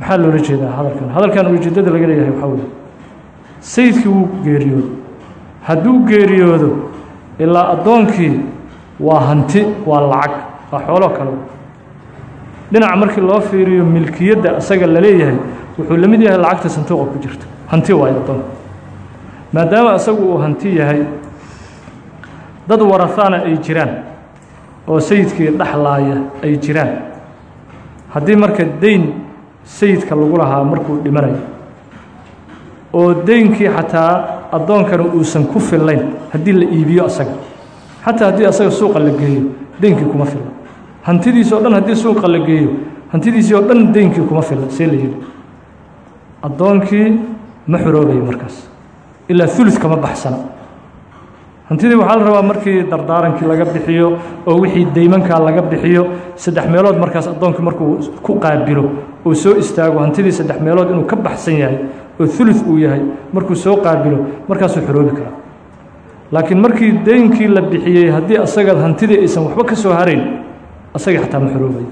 maxaa loola jeedaa hadalkan? Hadalkan ujeedada laga leeyahay waxaa weye sayidkii wuu geeriyoodo. Hadduu geeriyoodo ilaa addoonkii waa hanti waa lacag waa xooloo kale. Dhinaca markii loo fiiriyo milkiyadda isaga la leeyahay wuxuu la mid yahay lacagta santuuqa ku jirta. Hanti waayo addoonka maadaama isagu uu hanti yahay dad warahaana ay jiraan oo sayidkii dhexlaaya ay jiraan. Haddii marka deyn sayidka lagu lahaa markuu dhimanayo. Oo deynkii xataa addoonkana uusan ku fillayn haddii la iibiyo asaga. Xataa haddii asaga suuqa la geeyo deynkii kuma filla hantidiisi o dhan haddii suuqa la geeyo hantidiisii oo dhan deynkii kuma filla see la yidhi. Addoonkii ma xoroobayo markaas. Ilaa ulud kama baxsana hantidii waxaa la rabaa markii dardaarankii laga bixiyo oo wixii deymankaa laga bixiyo saddex meelood markaas addoonkii markuu ku qaabilo uu soo istaago hantidii saddex meelood inuu ka baxsan yahay oo ulud uu yahay markuu soo qaabilo markaasuu xoroobi karaa. Laakiin markii deynkii la bixiyey haddii asaga hantidii aysan waxba ka soo harayn asagii xataa ma xoroobayo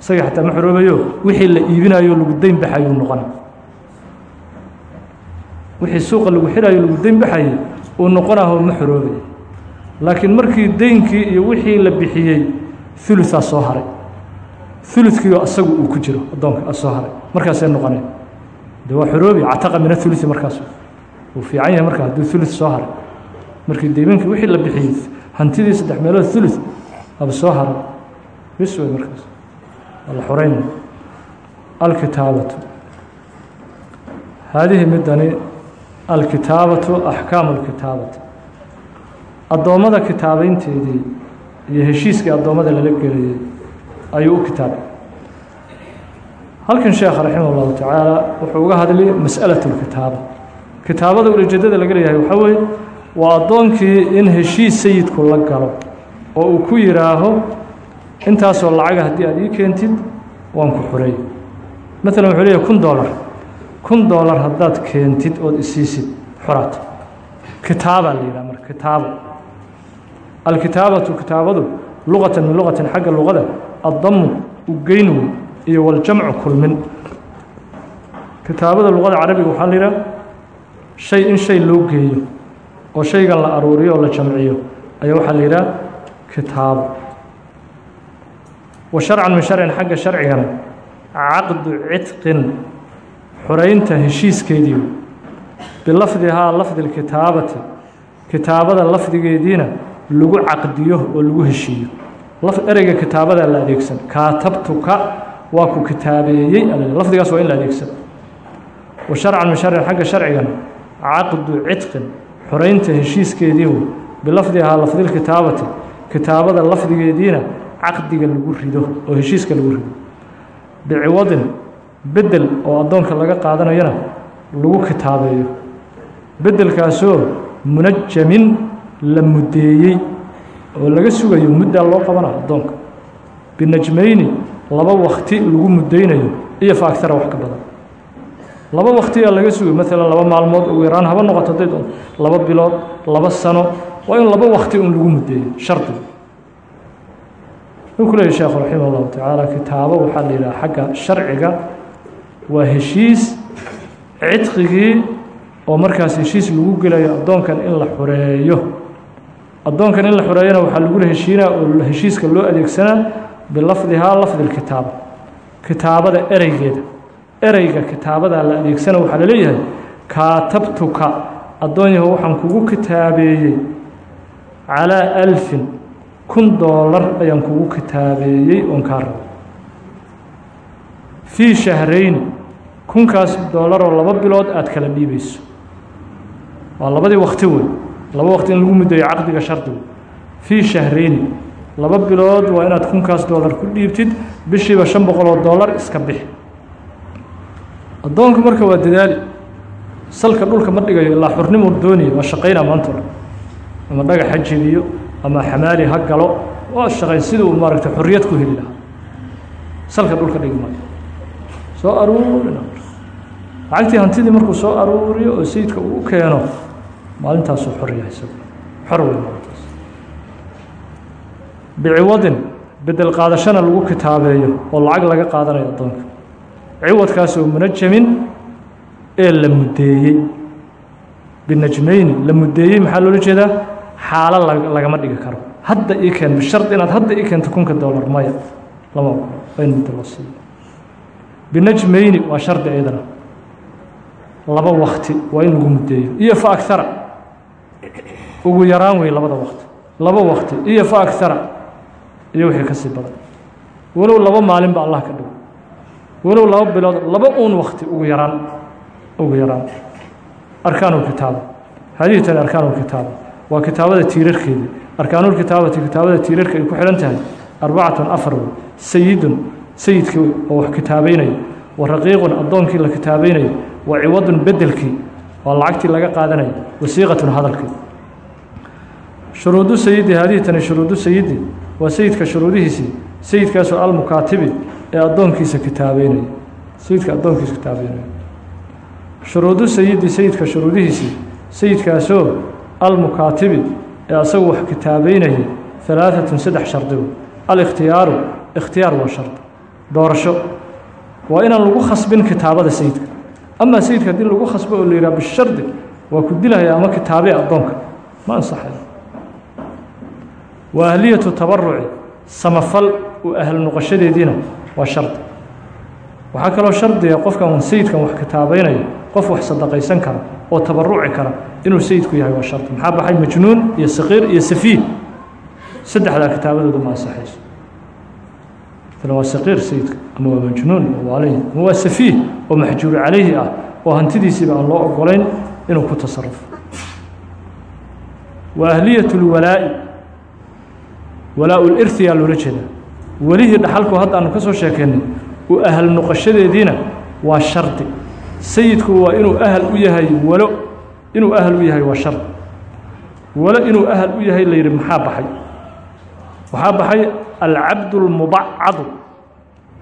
asagii xataa ma xoroobayo wixii la iibinayo lagu deyn baxayuu noqona wixii suuqa lagu xirayo lagu deyn baxayay uu noqonaho ma xoroobaya laakiin markii deynkii iyo wixii la bixiyey uluaa soo haray. Uludkiioo asagu uu ku jiro addoonka soo haray. Markaasay noqoneen. De waa xoroobi cataqa min aului markaas. Uu fiican yahay markaa hadduu ulud soo haray. Markii deymankii wixii la bixiyey hantidii saddex meelood ulud aba soo haray. Bis wey markaas. Waa la xoreynaya alkitaabatu. Haadihi midani alkitaabatu axkaamu lkitaabati addoommada kitaabaynteedii iyo heshiiskii addoommada lala gelayay ayuu u kitaabay. Halkan sheekh raximah ullahu tacaala wuxuu uga hadlay mas'alat lkitaaba kitaabada ulijeedada laga leeyahay waxaa weeye waa addoonkii in heshiis sayidku la galo oo uu ku yidhaaho intaasoo lacaga haddii aad ii keentid waan ku xureey maalan wuxuu leeyahay kun doolar kun dolar haddaad keentid ood isiisid xoraad kitaabaa la yidhaha marka kitaabo alkitaabatu kitaabadu luqatan min luqatin xagga luqada addamu ugeyn wey iyo waljamcu kulmin. Kitaabada luqada carabiga waxaa la yidhaha shay in shay loo geeyo oo shaygan la aruuriyo oo la jamciyo ayaa waxaa la yidhaha kitaabo wa sharcan min sharcin xagga sharcigana caqdu cidqin xoraynta heshiiskeedii bilafdihaa lafdi lkitaabati kitaabada lafdigeediina lagu caqdiyo oo lagu heshiiyo. Ereyga kitaabadaa la adeegsan kaatabtuka waa ku kitaabeeyey lafdigaas waa in la adeegsan. Wa sharcan min sharcin xagga sharcigana caqdu cidqin xoraynta heshiiskeedii wey bilafdihaa lafdilkitaabati kitaabada lafdigeediina caqdiga lagu rido oo heshiiska lagu rido. Biciwadin bedel oo addoonka laga qaadanayana lagu kitaabeeyo. Beddelkaasoo munajamin la muddeeyey oo laga sugayo muddaa loo qabanayo addoonka. Binajmayni laba wakti lagu muddaynayo iyo fa agtara wax ka badan. Laba waktiyaa laga sugayo maalan laba maalmood ugu yaraan haba noqoto dad laba bilood laba sano waa in laba wakti un lagu muddeeyo shardi. Wuxuu ku leeyahy sheekhu raximah allahu tacaala kitaabo waxaa la yidhaha xagga sharciga waa heshiis cidqigii oo markaas heshiis lagu gelayo addoonkan in la xoreeyo. Addoonkan in la xoreeyana waxaa lagula heshiinaa oo heshiiska loo adeegsanaa bilafdihaa lafdi lkitaaba kitaabada ereygeeda. Ereyga kitaabadaa la adeegsana waxaa la leeyahay kaatabtuka addoon yaho waxaan kugu kitaabeeyey. Calaa alfin kun doolar ayaan kugu kitaabeeyey oon kaa rabo fii shahrayni kunkaas doolaroo laba bilood aada kala dhiibayso waa labadii wakti wey laba wakti in lagu muddeeyo caqdiga shardigu fii shahrayni laba bilood waa inaad kunkaas doolar ku dhiibtid bishiiba shan boqol oo doolar iska bixi. Addoonku marka waa dadaali salka dhulka ma dhigayo ilaa xurnimuu doonaya waa shaqaynaa maanta ama dhagax ha jebiyo ama xamaali ha galo waa shaqayn sidii uu maaragtay xorriyad ku heli lahaa. Salka dhulka dhigi maayo soo aruurina lacagtii hantidii markuu soo aruuriyo oo sayidka uu u keeno maalintaasuu xor yahay isagu. Xor wey maalintaas. Biciwadin bedel qaadashana lagu kitaabeeyo oo lacag laga qaadanayo addoonka. Ciwadkaas oo munajamin ee la muddeeyey. Binajmayni la muddeeyey maxaa loola jeedaa? Xaalo lagama dhigi karo. Hadda ii keen bishard inaad hadda ii keento kunka dollar maya. Lama ogolo waa in muddo loo siiyo. Binajmayni waa shardi iyadana laba wakti waa in lagu muddeeyo. Iyo fa agara ugu yaraan wey labada wakti laba wakti iyo fa agara iyo wixii ka sii badan. Walow laba maalin ba allah ka dhigo. Walow laba bilood laba uun wakti ugu yaraan ugu yaraan. Arkaan kitaaba. Hadihi tani arkaan kitaaba. Waa kitaabada tiirarkeedii arkaanulkitaabati kitaabada tiirarka ay ku xidhan tahay. Arbacatun afar wey sayidun sayidkii oo wax kitaabaynayo wa raqiiqun addoonkii la kitaabaynayo wa ciwadun bedelkii waa lacagtii laga qaadanayo wasiiqatun hadalkii. Shuruudu sayidi haadihi tani shuruudu sayidi waa sayidka shuruudihiisii sayidkaasoo almukaatibi ee addoonkiisa kitaabeynaya sayidka addoonkiisa kitaabeynaya shuruudu sayidi sayidka shuruudihiisii sayidkaasoo almukaatibi ee asagu wax kitaabeynaya halaaثatun saddex shardigo alikhtiyaaru ikhtiyaar waa shardi doorasho. Waa inaan lagu khasbin kitaabada sayidka amaa sayidka haddii lagu khasbo oo la yidhaha bishardi waa ku dilahaya ama kitaabee addoonka. Ma ansaxayo wa ahliyatu tabaruci samafal u ahal noqoshadeediina waa shardi waxaa kaloo shardiga qofkan sayidkan wax kitaabeynaya qof wax sadaqaysan kara oo tabaruci kara inuu sayidku yahay waa shardi maxaa baxay? Majnuun iyo saqiir iyo safiih saddexdaa kitaabadooda ma ansaxayso waa saqiir sayidka ama waa majnuun waaleyh ama waa safiih oo maxjuur calayhi ah oo hantidiisiiba aan loo ogolayn inuu ku tasarufo wa ahliyat اlwalaa'i walaa-u lirhiyaa loola jeedaa. Welihii dhaxalku hadda aanu ka soo sheekeynay u ahal noqoshadeediina waa shardi. Sayidku waa inuu ahal u yahay walo inuu ahal u yahay waa shardi walo inuu ahal u yahay la yidhi maxaa baxay? Waxaa baxay alcabd اlmubacadu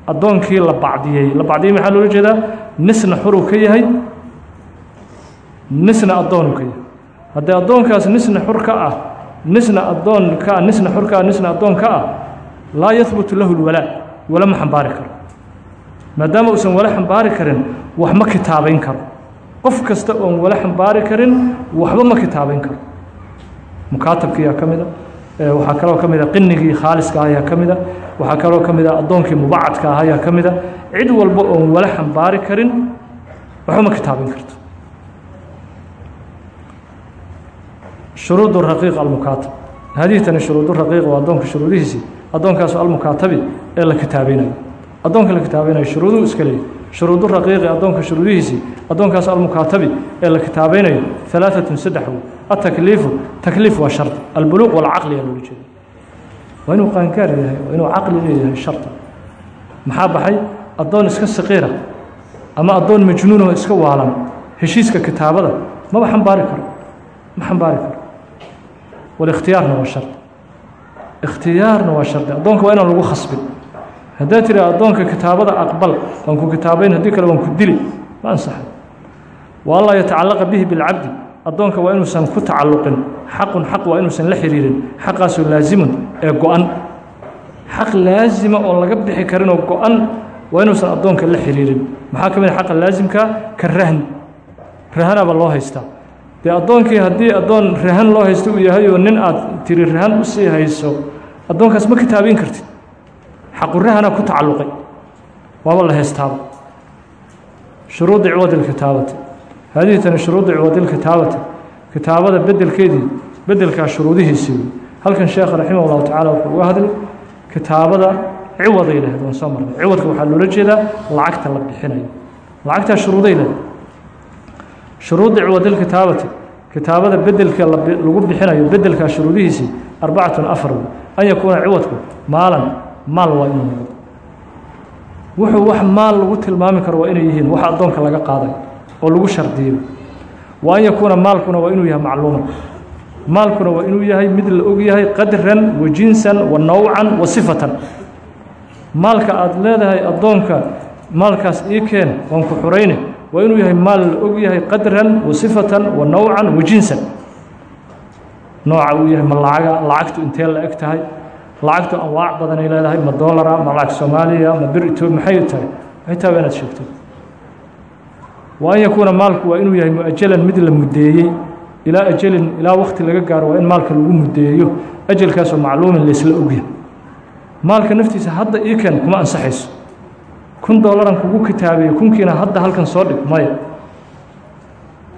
addoonkii la bacdiyey. La bacdiyey maxaa loola jeedaa? Nisna xuruu ka yahay nisna addoonuu ka yahay. Haddii addoonkaas nisna xur ka ah nisna addoon ka ah nisna xur ka ah nisna addoon ka ah laa yahbutu lahu lwalaa wala ma xambaari karo. Maadaama uusan wala xambaari karin wax ma kitaabayn karo. Qof kasta oon wala xambaari karin waxba ma kitaabayn karo. Mukaatabkiyaa ka mida waxaa kaloo ka mida qinigii khaaliska ayaa ka mida waxaa kaloo ka mida addoonkii mubacadka ah ayaa ka mida cid walba oon wala xambaari karin waxba ma kitaabin karto. Shuruud raqiiq almukaatab hadihi tani shuruud raqiiq waa addoonka shuruudihiisii addoonkaasu almukaatabi ee la kitaabeynayo addoonka la kitaabeynayo shuruuduu iska leeyahy shuruudu raqiiqi addoonka shuruudihiisii addoonkaas almukaatabi ee la kitaabeynayo alaaatun saddex atakliifu takliif waa shardi albuluuq walcaqli aa loola jeeda waa inuu qaangaar yahay waa inuu caqli leeyahay shardi maxaa baxay addoon iska saqiira ama addoon majnuunoo iska waalan heshiiska kitaabada maba xambaari karo ma xambaari karo walikhtiyaarna waa shardi ikhtiyaarna waa shardi addoonka waa inaan lagu khasbin haddaad tiri addoonka kitaabada aqbal waan ku kitaabayn haddii kale waan ku dili ma ansaxay wa an laa yatacallaqa bihi bilcabdi addoonka waa inuusan ku tacalluqin. Xaqun xaq waa inuusan la xiriirin. Xaqaasoo laasimun ee go-an. Xaq laasima oon laga bixi karinoo go-an waa inuusan addoonka la xiriirin. Maxaa ka mid a xaqa laasimka? Ka rahni rahanaba loo haystaa dee addoonkii haddii addoon rahan loo haysto uu yahay oo nin aad tiri rahan u sii hayso addoonkaas ma kitaabin kartid. Xaqu rahana ku tacalluqay waaba la haystaaba. Shuruudi ciwad ilkitaabati haadihi tani shuruudi ciwad ilkitaabati kitaabada bedelkeedii bedelkaa shuruudihiisii halkan sheekh raximah ullahu tacaala wuxuu uga hadlay kitaabada ciwaday lahayd waan soo marnay. Ciwadka waxaa loola jeedaa lacagta la bixinayo. Lacagtaa shuruuday lahayd shuruudi ciwadilkitaabati kitaabada bedelka lagu bixinayo bedelkaa shuruudihiisii arbacatun afar wey. An yakuuna ciwadku maalan maal waa inuu noqdo. Wuxuu wax maal lagu tilmaami karo waa inay yihiin wax addoonka laga qaaday oo lagu shardiyo. Wa an yakuuna maalkuna waa inuu yahay macluuman maalkuna waa inuu yahay mid la og yahay qadran wa jinsan wa nowcan wa sifatan. Maalka aada leedahay addoonka maalkaas ii keen waan ku xurayne. Waa inuu yahay maal la og yahay qadran wa sifatan wa nowcan wa jinsan. Nooca uu yahay ma lacaga lacagtu intee la eg tahay? Lacagtu anwaac badanay leedahay ma doolara ma lacag soomaaliya ma bir etoobiya maxay tahay? Maxay tahay waa inaad sheegto wa an yakuuna maalku waa inuu yahay mu'ajalan mid la muddeeyey ilaa ajalin ilaa wakti laga gaaro waa in maalka lagu muddeeyo ajalkaasoo macluumin laysla ogya maalka naftiisa hadda ii keen kuma ansaxayso. Kun dollaran kugu kitaabeeyo kunkiina hadda halkan soo dhig maya.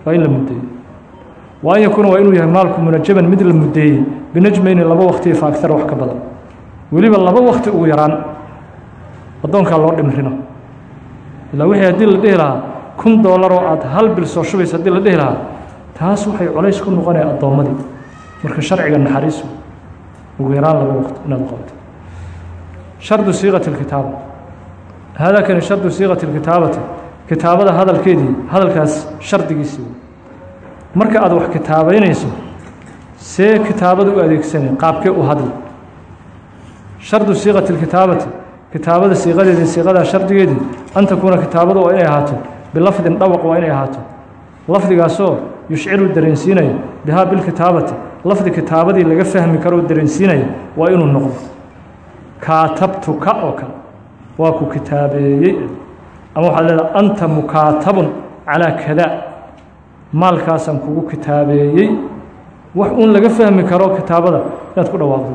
Waa in la muddeeyo. Wa an yakuuna waa inuu yahay maalku munajaban mid la muddeeyey binajmayni laba waktiyo fa agtar wax ka badan. Weliba laba wakti ugu yaraan addoonkaa loo dhimrino. Ilaa wixii haddii la dhihi lahaa kun dollaroo aad hal bil soo shubaysa haddii la dhihi lahaa taas waxay colays ku noqonaya addoommadii marka sharciga naxariisu ugu yaraan laba waqti inaad qabto shardu siiqati اlkitaaba haadaa kani shardu siiqati اlkitaabati kitaabada hadalkeedii hadalkaas shardigiisii marka aad wax kitaabaynayso see kitaabada u adeegsanay qaabkee u hadli shardu siiqati اlkitaabati kitaabada siiqadeedii siiqadaa shardigeedii an takuuna kitaabada waa inay ahaato bilafdin dhawaq waa inay ahaato lafdigaasoo yushciru dareensiinayo bihaa bilkitaabati lafdi kitaabadii laga fahmi karoo dareensiinaya waa inuu noqdo kaatabtuka oo kale waa ku kitaabeeyey ama waxaad leedaha anta mukaatabun calaa kadaa maalkaasaan kugu kitaabeeyey wax uun laga fahmi karo kitaabada inaad ku dhawaaqdo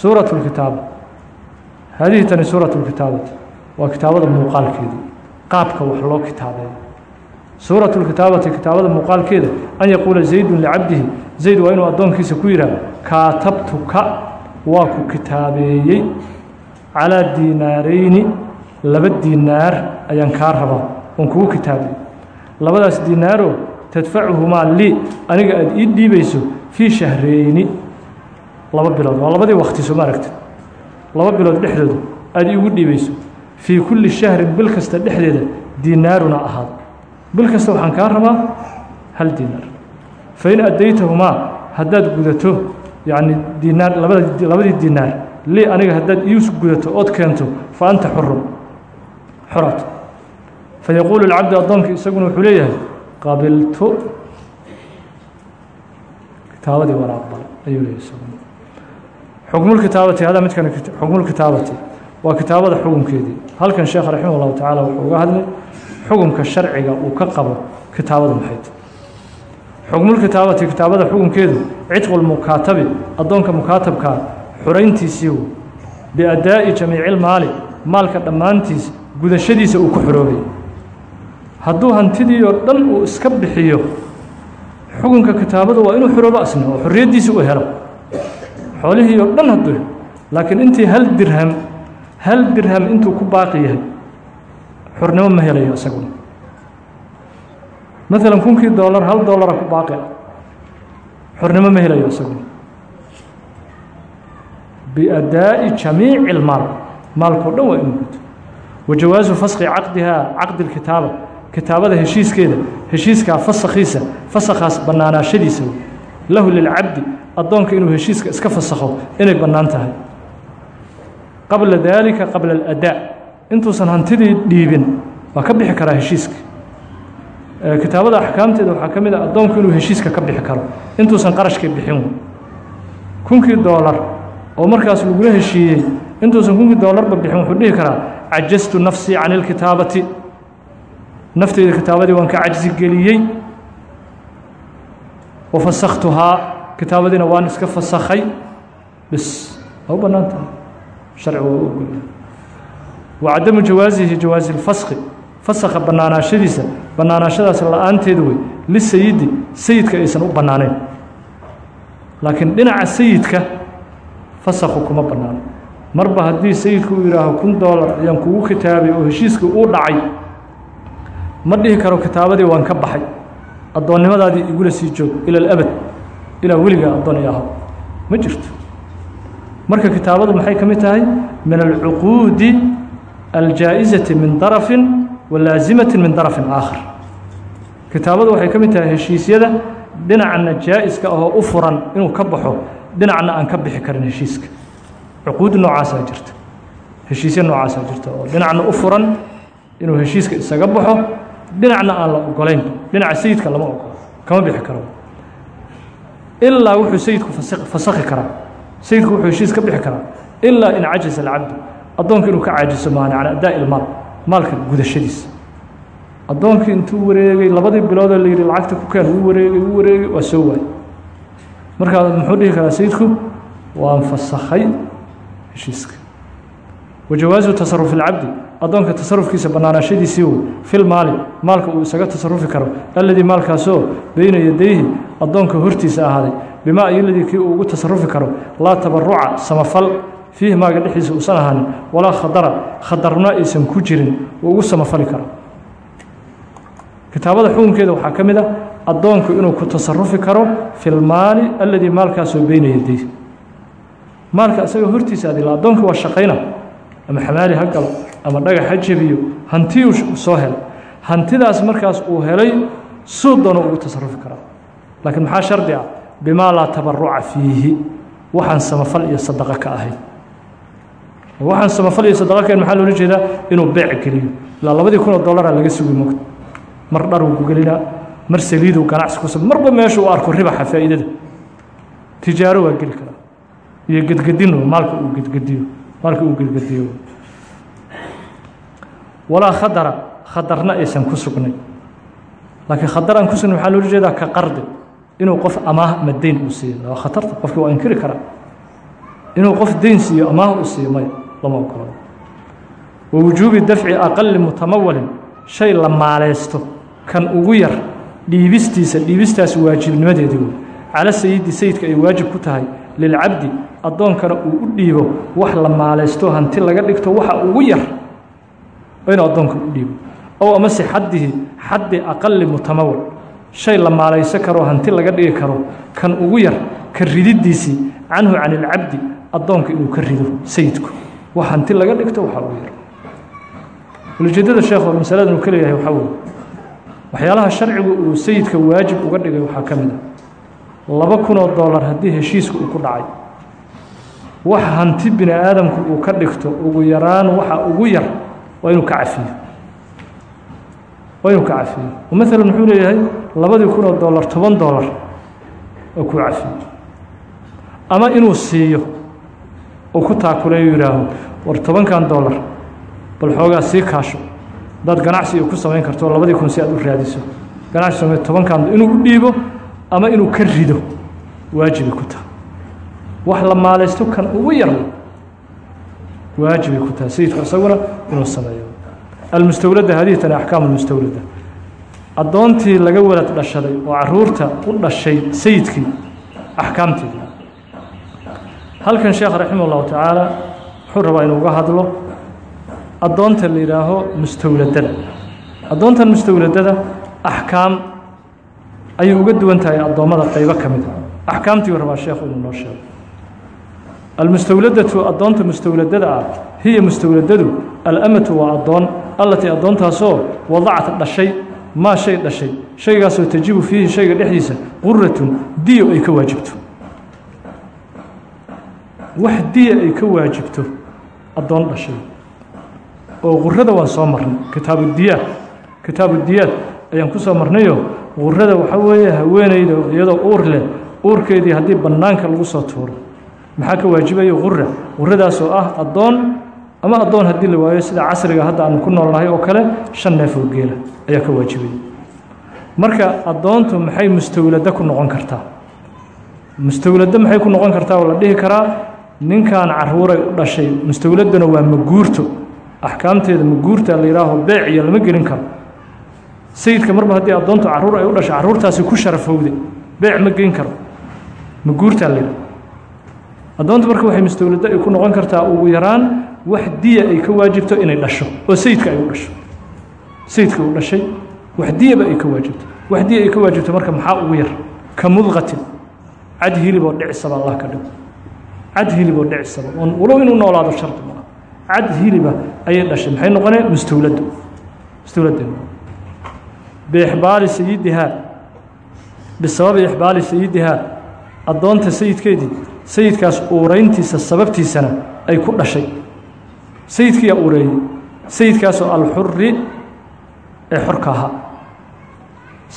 suuraة اlkitaaba haadihi tani suuraة اlkitaabati waa kitaabada muuqaalkeedii qaabka wax loo kitaabeeyo suuraة اlkitaabati kitaabada muuqaalkeeda an yaquula zaydu licabdihi zayd waa inuu addoonkiisa ku yidhaah kaatabtuka waa ku kitaabeeyey calىa diinaarayni laba diinaar ayaan kaa rabaa oon kugu kitaabeeyey labadaas diinaaroo tadfacuhumaa lii aniga aada ii dhiibayso fii shahreyni laba bilood waa labadii wakti soo ma aragtid laba bilood dhexdooda aada iigu dhiibayso fii kulli shahrin bil kasta dhexdeeda diinaaruna ahaado bil kasta waxaan kaa rabaa hal diinaar fain addaytahumaa haddaad gudato yacni diinaar labada labadii diinaar lii aniga haddaad ii gudato ood keento fa anta xurun. Xoraad fa yaquulu lcabdu addoonka isaguna wuxuu leeyahay qabiltu. Kitaabadii waan aqbalay ayuu leeyahay isaguna. Xukmulkitaabati hada midkan xukmulkitaabati waa kitaabada xukunkeedii. Halkan sheekh raximah ullahu tacaala wuxuu uga hadlay xukunka sharciga uu ka qabo kitaabada maxayd. Xukmulkitaabati kitaabada xukunkeedu cidqulmukaatabi addoonka mukaatabkaa xurayntiisii w biadaa'i jamiicilmaali maalka dhammaantiis gudashadiisa uu ku xoroobay hadduu hantidii oo dhan uu iska bixiyo xukunka kitaabada waa inuu xoroobo asna oo xorriyaddiisi u helo. Xoolihii oo dhan hadduu laakiin intii hal dirham hal dirham intuu ku baaqi yahay? Xornimo ma helayo isaguna maalan kunkii doolar hal doolara ku baaqi. Ah xornimo ma helayo isaguna biadaa'i jamiici ilmaal maalkao dhan waa inuu guto. Wa jawaasu faski caqdihaa caqdi lkitaaba kitaabada heshiiskeeda heshiiskaa fasakhiisa fasakhaas bannaanaashadiisa. Lahu lilcabdi addoonka inuu heshiiska iska fasakho inay bannaan tahay qabla daalika qabla aladaa intuusan hantidii dhiibin. Waa ka bixi karaa heshiiska. Kitaabada axkaamteeda waxaa ka mid a addoonku inuu heshiiska ka bixi karo. Intuusan qarashkii bixin. Kunkii doolar oo markaas lagula heshiiyey intuusan kunkii doolarba bixin wuxuu dhihi karaa cajastu nafsii can ilkitaabati nafteyda kitaabadii waan ka cajsi geliyey. Wa fasaktuhaa kitaabadiina waan iska fasakhay bis waa u tahay sharci waa u ogolya wa cadamu jawaasihi jawaasi lfaski fasakha bannaanaashadiisa bannaanaashadaas la'aanteeda wey lisayidi sayidka aysan u bannaanayn laakiin dhinaca sayidka fasakhu kuma bannaano. Marba haddii sayidku uu yidhaaho kun doolar ayaan kugu kitaabay oo heshiiskii uu dhacay ma dhihi karo kitaabadii waan ka baxay. Addoonnimadaadii igula sii joog ila alabad ilaa weligaa addoon i aho ma jirto marka kitaabadu maxay ka mid tahay? Min alcuquudi aljaa'izati min darafin wa laasimatin min darafin aakhar. Kitaabadu waxay ka mid tahay heshiisyada dhinacna jaa-iska ahoo u furan inuu ka baxo dhinacna aan ka bixi karin heshiiska. Cuquud noocaasaa jirta. Heshiisya noocaasaa jirta oo dhinacna u furan inuu heshiiska isaga baxo dhinacna aan la ogolayn dhinaca sayidka lama ogolo kama bixi karo. Ilaa wuxuu sayidku fasakhi karaa sayidku wuxuu heshiis ka bixi karaa ilaa in cajasa alcabdu addoonka inuu ka caajiso maani can adaa ilmaal maalka gudashadiisa. Addoonkii intuu wareegay labadii biloodoo la yidhi lacagta ku keen uu wareegay uu wareegay waa soo waayey. Markaa muxuu dhihi karaa sayidku waan fasakhay heshiiska. Wajawaasu tasarufi اlcabdi addoonka tasarufkiisa bannaanaashadiisii wey fil maali maalka uu isaga tasarufi karo. Alladii maalkaasoo beyna yadayhi addoonka hortiisa ahaaday. Bimaa iyoladii kii uu ugu tasarufi karo. Laa tabaruca samafal fiihi maaga dhexdiisa uusan ahaanin. Walaa khadara khadarna aysan ku jirin uu ugu samafali karo. Kitaabada xukunkeeda waxaa ka mid ah addoonku inuu ku tasarufi karo fi lmaali alladii maalkaasoo beyna yadayhi. Maalka isaga hortiisa adila addoonka waa shaqayna ama xamaali ha galo ama dhagax ha jebiyo soo helay. Hantidaas markaas uu helay suu doono ugu tasarufi karaa laakiin maxaa shardi ah? Bimaa laa tabaruca fiihi. Waxaan samafal iyo sadaqo ka ahayn waxaan samafal iyo sadaqo ka ahayn maxaa loola jeedaa? Inuu beec geliyo. Ilaa labadii kun oo dollaraa laga sugi mogta mar dharuu ku gelinaa mar saliiduu ganacsi ku marba meesha uu arko ribaxa faa'iidada tijaaro waa geli karaa iyo gedgedino maalka uu gedgediyo maalka uu gedgediyo walaa khadara khadarna aysan ku sugnay. Laakiin khadar aan ku sugnay waxaa loola jeedaa ka qardi. Inuu qof amaah ama deyn uu siiyo. Waa khatarta qofkii waa inkiri karaa inuu qof deyn siiyo amaah uu siiyo maya lama ogolo wa wujuubi dafci aqali mutamawalin shay la maaleysto kan ugu yar dhiibistiisa dhiibistaas waajibnimadeedii wey cala sayidi sayidka ay waajib ku tahay lilcabdi addoonkana uu u dhiibo wax la maaleysto hanti laga dhigto waxa ugu yar inuu addoonka u dhiibo. Ow amase xaddihi xaddi aqali mutamawal shay la maaleyso karoo hanti laga dhigi karo kan ugu yar ka rididdiisii canhu can ilcabdi addoonka inuu ka rido sayidku. Wax hanti laga dhigto waxa ugu yar. Ulijeedada sheekhu masaladan uu ka leeyahay waxaa weye waxyaalaha sharcigu uu sayidka waajib uga dhigay waxaa ka mid a. Laba kunoo doolar haddii heshiisku uu ku dhacay. Wax hanti bini aadamku uu ka dhigto ugu yaraan waxa ugu yar waa inuu ka cafiyo. Waa inuu ka cafiyo. Maalan muxuu leeyahay labadii kun oo dollar toban dollar oo ku cafiyo. Ama inuu siiyo oo ku taakuleeyo yihaaho war tobankan dollar bal xoogaa sii kaasho. Haddaad ganacsi ku samayn karto labadii kun si aad u raadiso. Ganacsi samey tobankan inuu u dhiibo ama inuu ka rido waajibay ku tahay. Wax la maaleysto kan ugu yar waajibay ku tahay sayidku isaguna inuu sameeyo. Almustawladda hadihi tani axkaam almustawladda addoontii laga walad dhashaday oo carruurta u dhashay sayidkii axkaamteeda halkan sheekh raximah ullahu tacaala wuxuu rabaa inuu uga hadlo addoonta la yidhaaho mustawladada. Addoontan mustawladada axkaam ayay uga duwan tahay addoommada qaybo ka mid a axkaamtii uu rabaa sheekhu inuu noo sheego almustawladatu addoonta mustawladada ah hiya mustawladadu alamatu waa addoon allatii addoontaasoo wadacat dhashay maa shay dhashay shaygaasoo tajibu fiihi shayga dhexdiisa quratun diyo ay ka waajibto. Wax diya ay ka waajibto addoon dhashay. Oo qurada waan soo marnay kitaabudiyaad kitaabudiyaad ayaan ku soo marnayo. Qurada waxaa weeye haweeneyda iyadoo uur leh uurkeedii haddii bannaanka lagu soo tuuro maxaa ka waajibaya qura quradaasoo ah addoon ama addoon haddii la waayo sida casriga hadda aanu ku noolnahay oo kale shan neef oo geela ayaa ka waajibaya. Marka addoontu maxay mustawlado ku noqon kartaa? Mustawlado maxay ku noqon kartaa oo la dhihi karaa ninkan caruuray u dhashay mustawladana waa maguurto axkaamteeda maguurta la yidhaaho beeciya lama gelin karo. Sayidka marba haddii addoontu carruur ay u dhashay carruurtaasi ku sharafowde beec ma geyn karo. Maguurtaa la yidhaho addoontu marka waxay mustawlado ay ku noqon kartaa ugu yaraan wax diya ay ka waajibto inay dhasho oo sayidka ay u dhasho. Sayidka u dhashay wax diyaba ay ka waajibto. Wax diya ay ka waajibto marka maxaa ugu yar? Ka mudqatin. Cad hilib oo dhicisaba allah ka dhigo. Cad hilib oo dhicisaba oon walow inuu noolaado shardi maa cad hiliba ayay dhashay. Maxay noqonee? Mustawladdu mustawladda biixbaali sayidihaa. Bisababi ixbaali sayidihaa. Addoonta sayidkeedii sayidkaas uurayntiisa sababtiisana ay ku dhashay. Sayidkiyaa uureeyey sayidkaasoo alxuri ee xorka ahaa.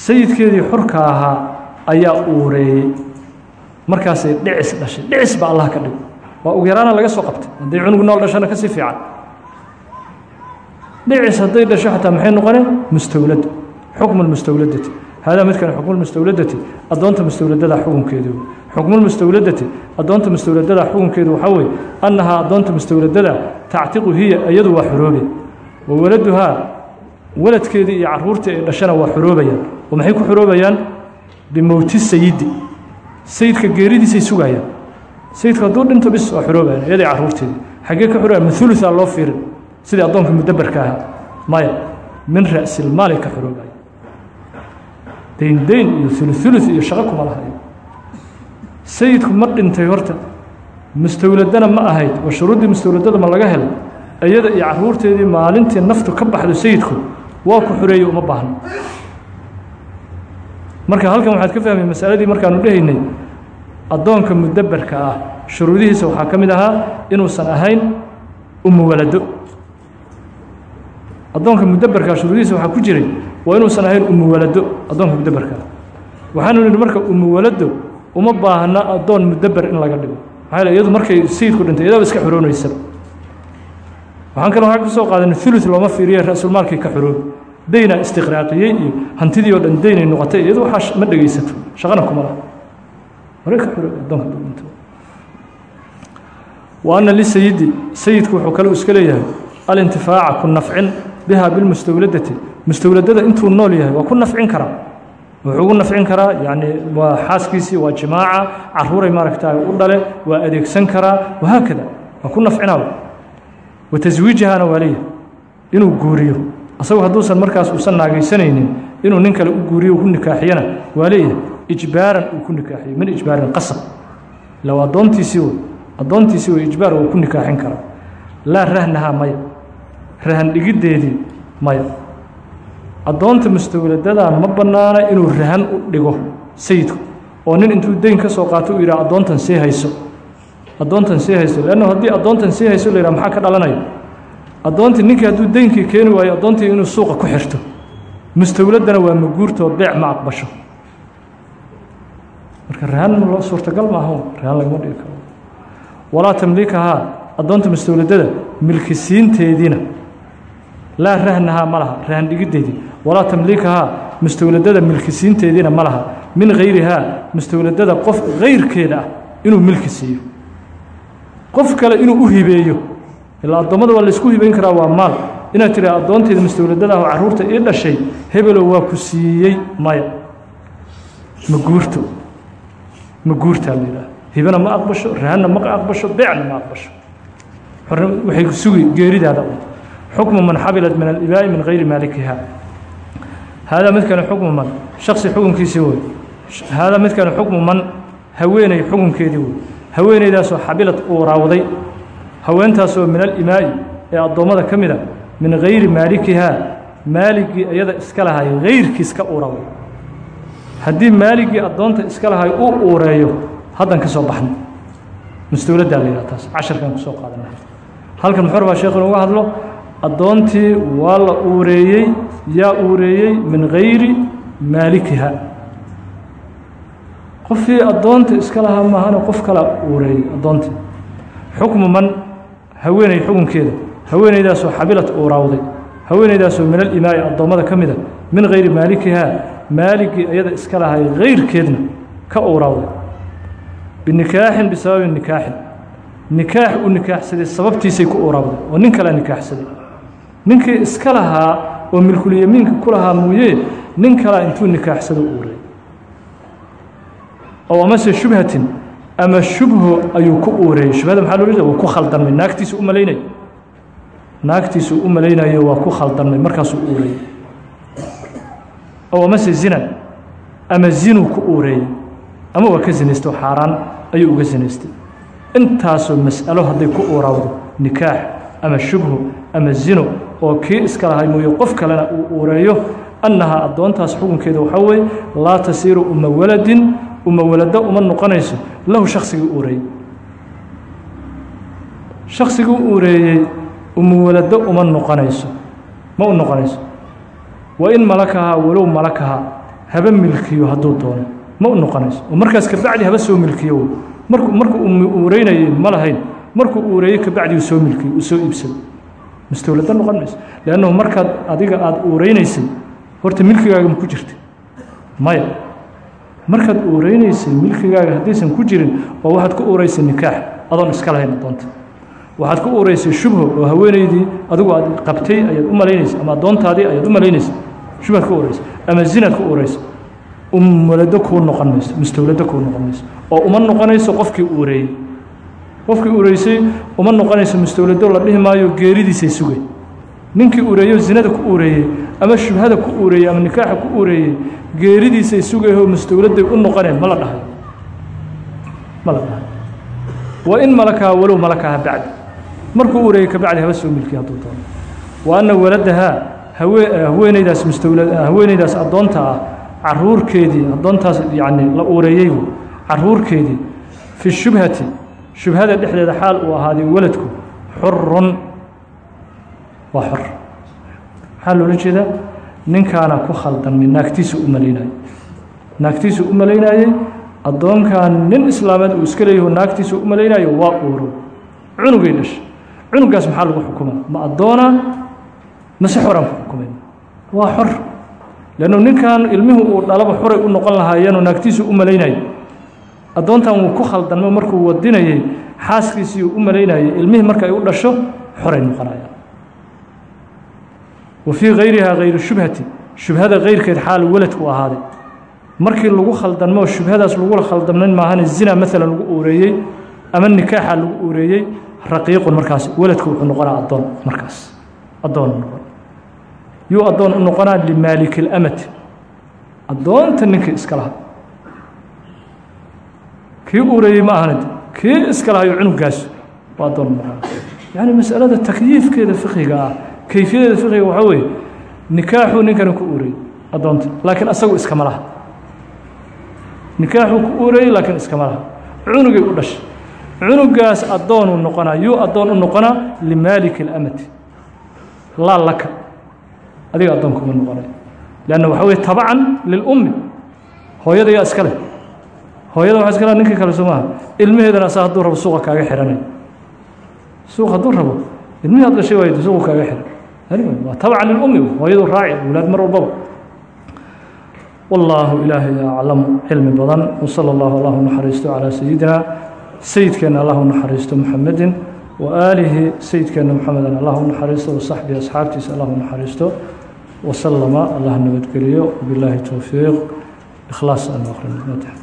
Sayidkeedii xorka ahaa ayaa uureeyey. Markaasay dhicis dhashay. Dhicis baa allah ka dhigo waa ugu yaraana laga soo qabtay. Hadday cunug nool dhashana ka sii fiican. Dhicis hadday dhasho xataa maxay noqoneen? Mustawlad. Xukmu lmustawladati haadaa midkan xukmu lmustawladati addoonta mustawladada xukunkeedu xukmu lmustawladati addoonta mustawladada xukunkeedu waxaa weeye annahaa addoonta mustawladada tactiqu hiya iyadu waa xoroobe wa waladuhaa waladkeedii iyo caruurtii ay dhashana waa xoroobayaan oo maxay ku xoroobayaan bimowti sayidi. Sayidka geeridiisay sugayaan. Sayidka hadduu dhinto bis waa xoroobayaan iyaday carruurteedii. Xaggee ka xoroobayan min loo fiirin. Sidii addoonka mudabarka ahaa. Maya min ra'silmaali ka xoroobaya dayn dayn iyo uluulu iyo shaqo kuma lahayo sayidku ma dhintay horta. Mustawladana ma ahayd oo shuruuddii mustawladada ma laga helay iyada iyo carruurteedii maalintii naftu ka baxdo sayidku waa ku xoreeyey uma baahno marka halkan waxaad ka fahmay masaladii markaanu dhehaynay addoonka mudabarka ah shuruudihiisa waxaa ka mid ahaa inuusan ahayn umuwalado addoonka mudabarkaa shuruudihiisa waxaa ku jiray waa inuusan ahayn umuwalado addoonka mudabarkaa waxaanu nidhi marka umuwalado uma baahna addoon mudaber in laga dhigo. Maxaa yele iyadu markay sayidku dhintay iyadaaba iska xoroonaysaba waxaan kaloo waxaa ka soo qaadanay uluث looma fiiriye ra-sulmaalkii ka xoroobi daynaa istiqraaqiyey iyo hantidii oo dhan daynay noqotay iyadu waxaa ma dhegaysato. Shaqana kuma laha. Hore ka xoroobi addoonka dhinto wa ana lisayidi sayidku wuxuu kale iska leeyahay alintifaaca ku nafcin biha bilmustawladati mustawladada intuu nool yahay waa ku nafcin karaa wuxuu ugu nafcin karaa yani waa xaaskiisii waa jimaaca caruuray maaragta u dhale waa adeegsan karaa wahaakada waa ku nafcinaa wa taswiijahana waa leeyahay inuu guuriyo. Asagu hadduusan markaas uusan naagaysanaynin inuu nin kale u guuriyo ku nikaaxiyana waa leeyahay ijbaaran uu ku nikaaxiyo min ijbaarin qasab. Waa addoontiisii wey addoontiisii wey ijbaar uu ku nikaaxin karaa. Laa rahnahaa maya rahan maya addoonta mustawladadan ma bannaana inuu rahan u dhigo sayidku. Oo nin intuu deyn ka soo qaato uu yidhaha addoontan sii hayso. Addoontan sii hayso. Leanna haddii addoontan sii hayso la yidhaha maxaa ka dhalanaya addoontii ninkii hadduu deynkii keeni waayo addoontii inuu suuqa ku xirto. Mustawladdana waa maguurtoo beec ma aqbasho. Marka rahan loo suurtagal maaha rahan lagama dhigi karo. Walaa tamliikahaa addoonta mustawladada milkisiinteediina laa rahnahaa ma laha rahan dhigiddeedii walaa tamliikahaa mustawladada milkisiinteediina ma laha. Min hayrihaa mustawladada qof hayrkeeda ah inuu milki siiyo. Qof kale inuu u hibeeyo. Ilaa addoommada waa laysku hibayn karaa waa maal. Inaad tiraa addoonteeda mustawladada ah oo carruurta ii dhashay hebelow waa ku siiyey maya. Ma guurto. Ma guurtaa la yidhaha hibana ma aqbasho rahanna ma aqbasho beecna ma aqbasho. Waxay sugi geeridaada xukmu man xabilat min alibaa'i min gayri maalikiha haadaa midkani xukmu man shaksi xukunkiisii wey haadaa midkani xukmu man haweeney xukunkeedii wey haweeneydaasoo xabilad uu raawday haweentaasoo min alimaa'i ee addoommada ka mid a min gayri maalikihaa maaligii iyada iska lahay gayrkiis ka uuraway haddii maaligii addoonta iska lahay uu uureeyo haddan ka soo baxnay mustawladdaa la yidhaha taas casharkan ku soo qaadanay halkan muxuu rabaa sheekh inuga hadlo addoontii waa la uureeyey yaa uureeyey min gayri maalikiha. Qofkii addoonta iska lahaa maahana qof kala uureeyey addoontii. Xukmu man? Haweeney xukunkeeda. Haweeneydaasoo xabilad uuraawday. Haweeneydaasoo min alimaa'i addoommada ka mida. Min gayri maalikihaa maaligii iyada iska lahay gayrkeedna ka uuraawday. Binikaaxin bisababi nikaaxin. Nikaax uu nikaaxsaday sababtiisay ku uuraawday. Oo nin kalea nikaaxsaday ninkii iska lahaa oo milkulyamiinka ku lahaa mooye nin kalea intuu nikaaxsado uuray oo amase shubhatin ama shubho ayuu ku uureeyey shubhada maxaa loo jeeda waa ku khaldanmay naagtiisu u malaynay. Naagtiisu u malaynayo waa ku khaldanmay markaasuu uureeyey oo amase zinan ama zinuu ku uureeyey ama waa ka zinaystay xaaraan ayuu uga zinaystay. Intaasoo mas'alo hadday ku uuraawdo nikaax ama shubho ama zino oo kii iska lahay mooye qof kalena uu uureeyo annahaa addoontaas xukunkeeda waxaa weeye laa tasiiru uma waladin uma walado uma noqonayso lahu shaksigii uureeyey shaksigii uureeyey uma walado uma noqonayso ma u noqonayso. Wa in malakahaa walow malakahaa haba milkiyo hadduu doono ma u noqonayso. Oo markaas kabacdi haba soo milkiyo. Markuu markuu uureynayey ma lahayn markuu uureeyey kabacdi soo milkiyo uu soo iibsado mustawlado noqon mayso. Leannahu markaad adiga aada uureynaysay horta milkigaaga ma ku jirta maya. Markaad uureynaysay milkigaaga haddaysan ku jirin oo waxaad ku uuraysay nikaax adoon iska lahayn addoonta waxaad ku uuraysay shubho oo haweeneydii adigu aad qabtay ayaad u malaynaysay ama addoontaadii ayaad u malaynaysay shubhaad ku uuraysay ama zinaad ku uuraysay. Umwalado kuu noqon mayso mustawlado kuu noqon mayso. Oo uma noqonayso qofkii uureeyey qofkii ureysay uma noqonayso mustawlado la dhihi maayo geeridiisay sugay. Ninkii ureeyo zinada ku ureeyey ama shubhada ku ureeyey ama nikaaxa ku ureeyey geeridiisay sugayoo mustawladay u noqoneen ma la dhahay. Ma la dhahay. Wa in malakaha walow malakaha bacdi markuu ureeyey kabacdi haba soo milkiy hadduu doono. Wa anna waladahaa hawe haweeneydaas mustawla haweeneydaas addoonta ah caruurkeedii addoontaas yacni la ureeyey caruurkeedii fi shubhati shubhada dhexdeeda xaal uu ahaaday waladku xurun waa xor maxaa loola jeedaa ninkaana ku khaldanmay naagtiisu u malaynaayey naagtiisu u malaynaayey addoonkan nin islaameed uu iska leeyaho naagtiisu u malaynayo waa uuro cunugay dhashay. Cunugaas maxaa lagu xukuma ma addoona mase xoraan ku xukumayn. Waa xor leannu ninkan ilmihu uu dhalaba xoray u noqon lahaayeenoo naagtiisu u malaynayo addoontan wuu ku khaldanmo markuu wadinayey xaaskiisii uu u malaynayay ilmihii marka ay u dhasho xoray noqonayaan wa fii gayrihaa gayru shubhati shubhada kayrkeed xaal weladku ahaaday markii lagu khaldanmoo shubhadaas lagula khaldamnayn maahane zina maalan lagu uureeyey ama nikaaxa lagu uureeyey raqiiqun markaas weladku wuxuu noqonaa addoon markaas. Addoon noqon. Yuu addoon u noqonaa limaaliki اlamati addoonta ninkii iska laha kii uureeyey ma ahanad kii iska lahayo cunugaas waa addoon noqonaa yacni masalada takyiifkeeda fiqiga ah kayfiyadeeda fiqiga waxaa weeye nikaaxuu ninkani ku uureeyey addoonta laakiin asagu iskama laha. Nikaaxuu ku uureeyey laakiin iskama laha. Cunugay u dhashay. Cunugaas addoonuu noqonaa yuu addoon u noqonaa limaaliki اlamati laa laka. Adiga addoon kuma noqonay. Leanna waxaa weye hooyada yaa iska hooyada waxaa iska ninkii kale soo maaha ilmaheedana asaa hadduu rabo suuqa kaaga xihanay suuq hadduu rabo ilmihii ad dhashay waaydo suuqu kaaga xihan waa tabacan lilummi hooyadu raaci awlaad mar walbaba. Wallaahu ilaahay aclam cilmi badan. Wsala allahu allahu naxariisto calaa sayidina sayidkeenna allahu naxariisto muxamedin wa aalihi sayidkeenna muxameden allahu naxariisto wasaxbihi asxaabtiisa allahu naxariisto wasalama allah nabadgeliyo. Bilaahi towfiiq ikhlaas aan aqrin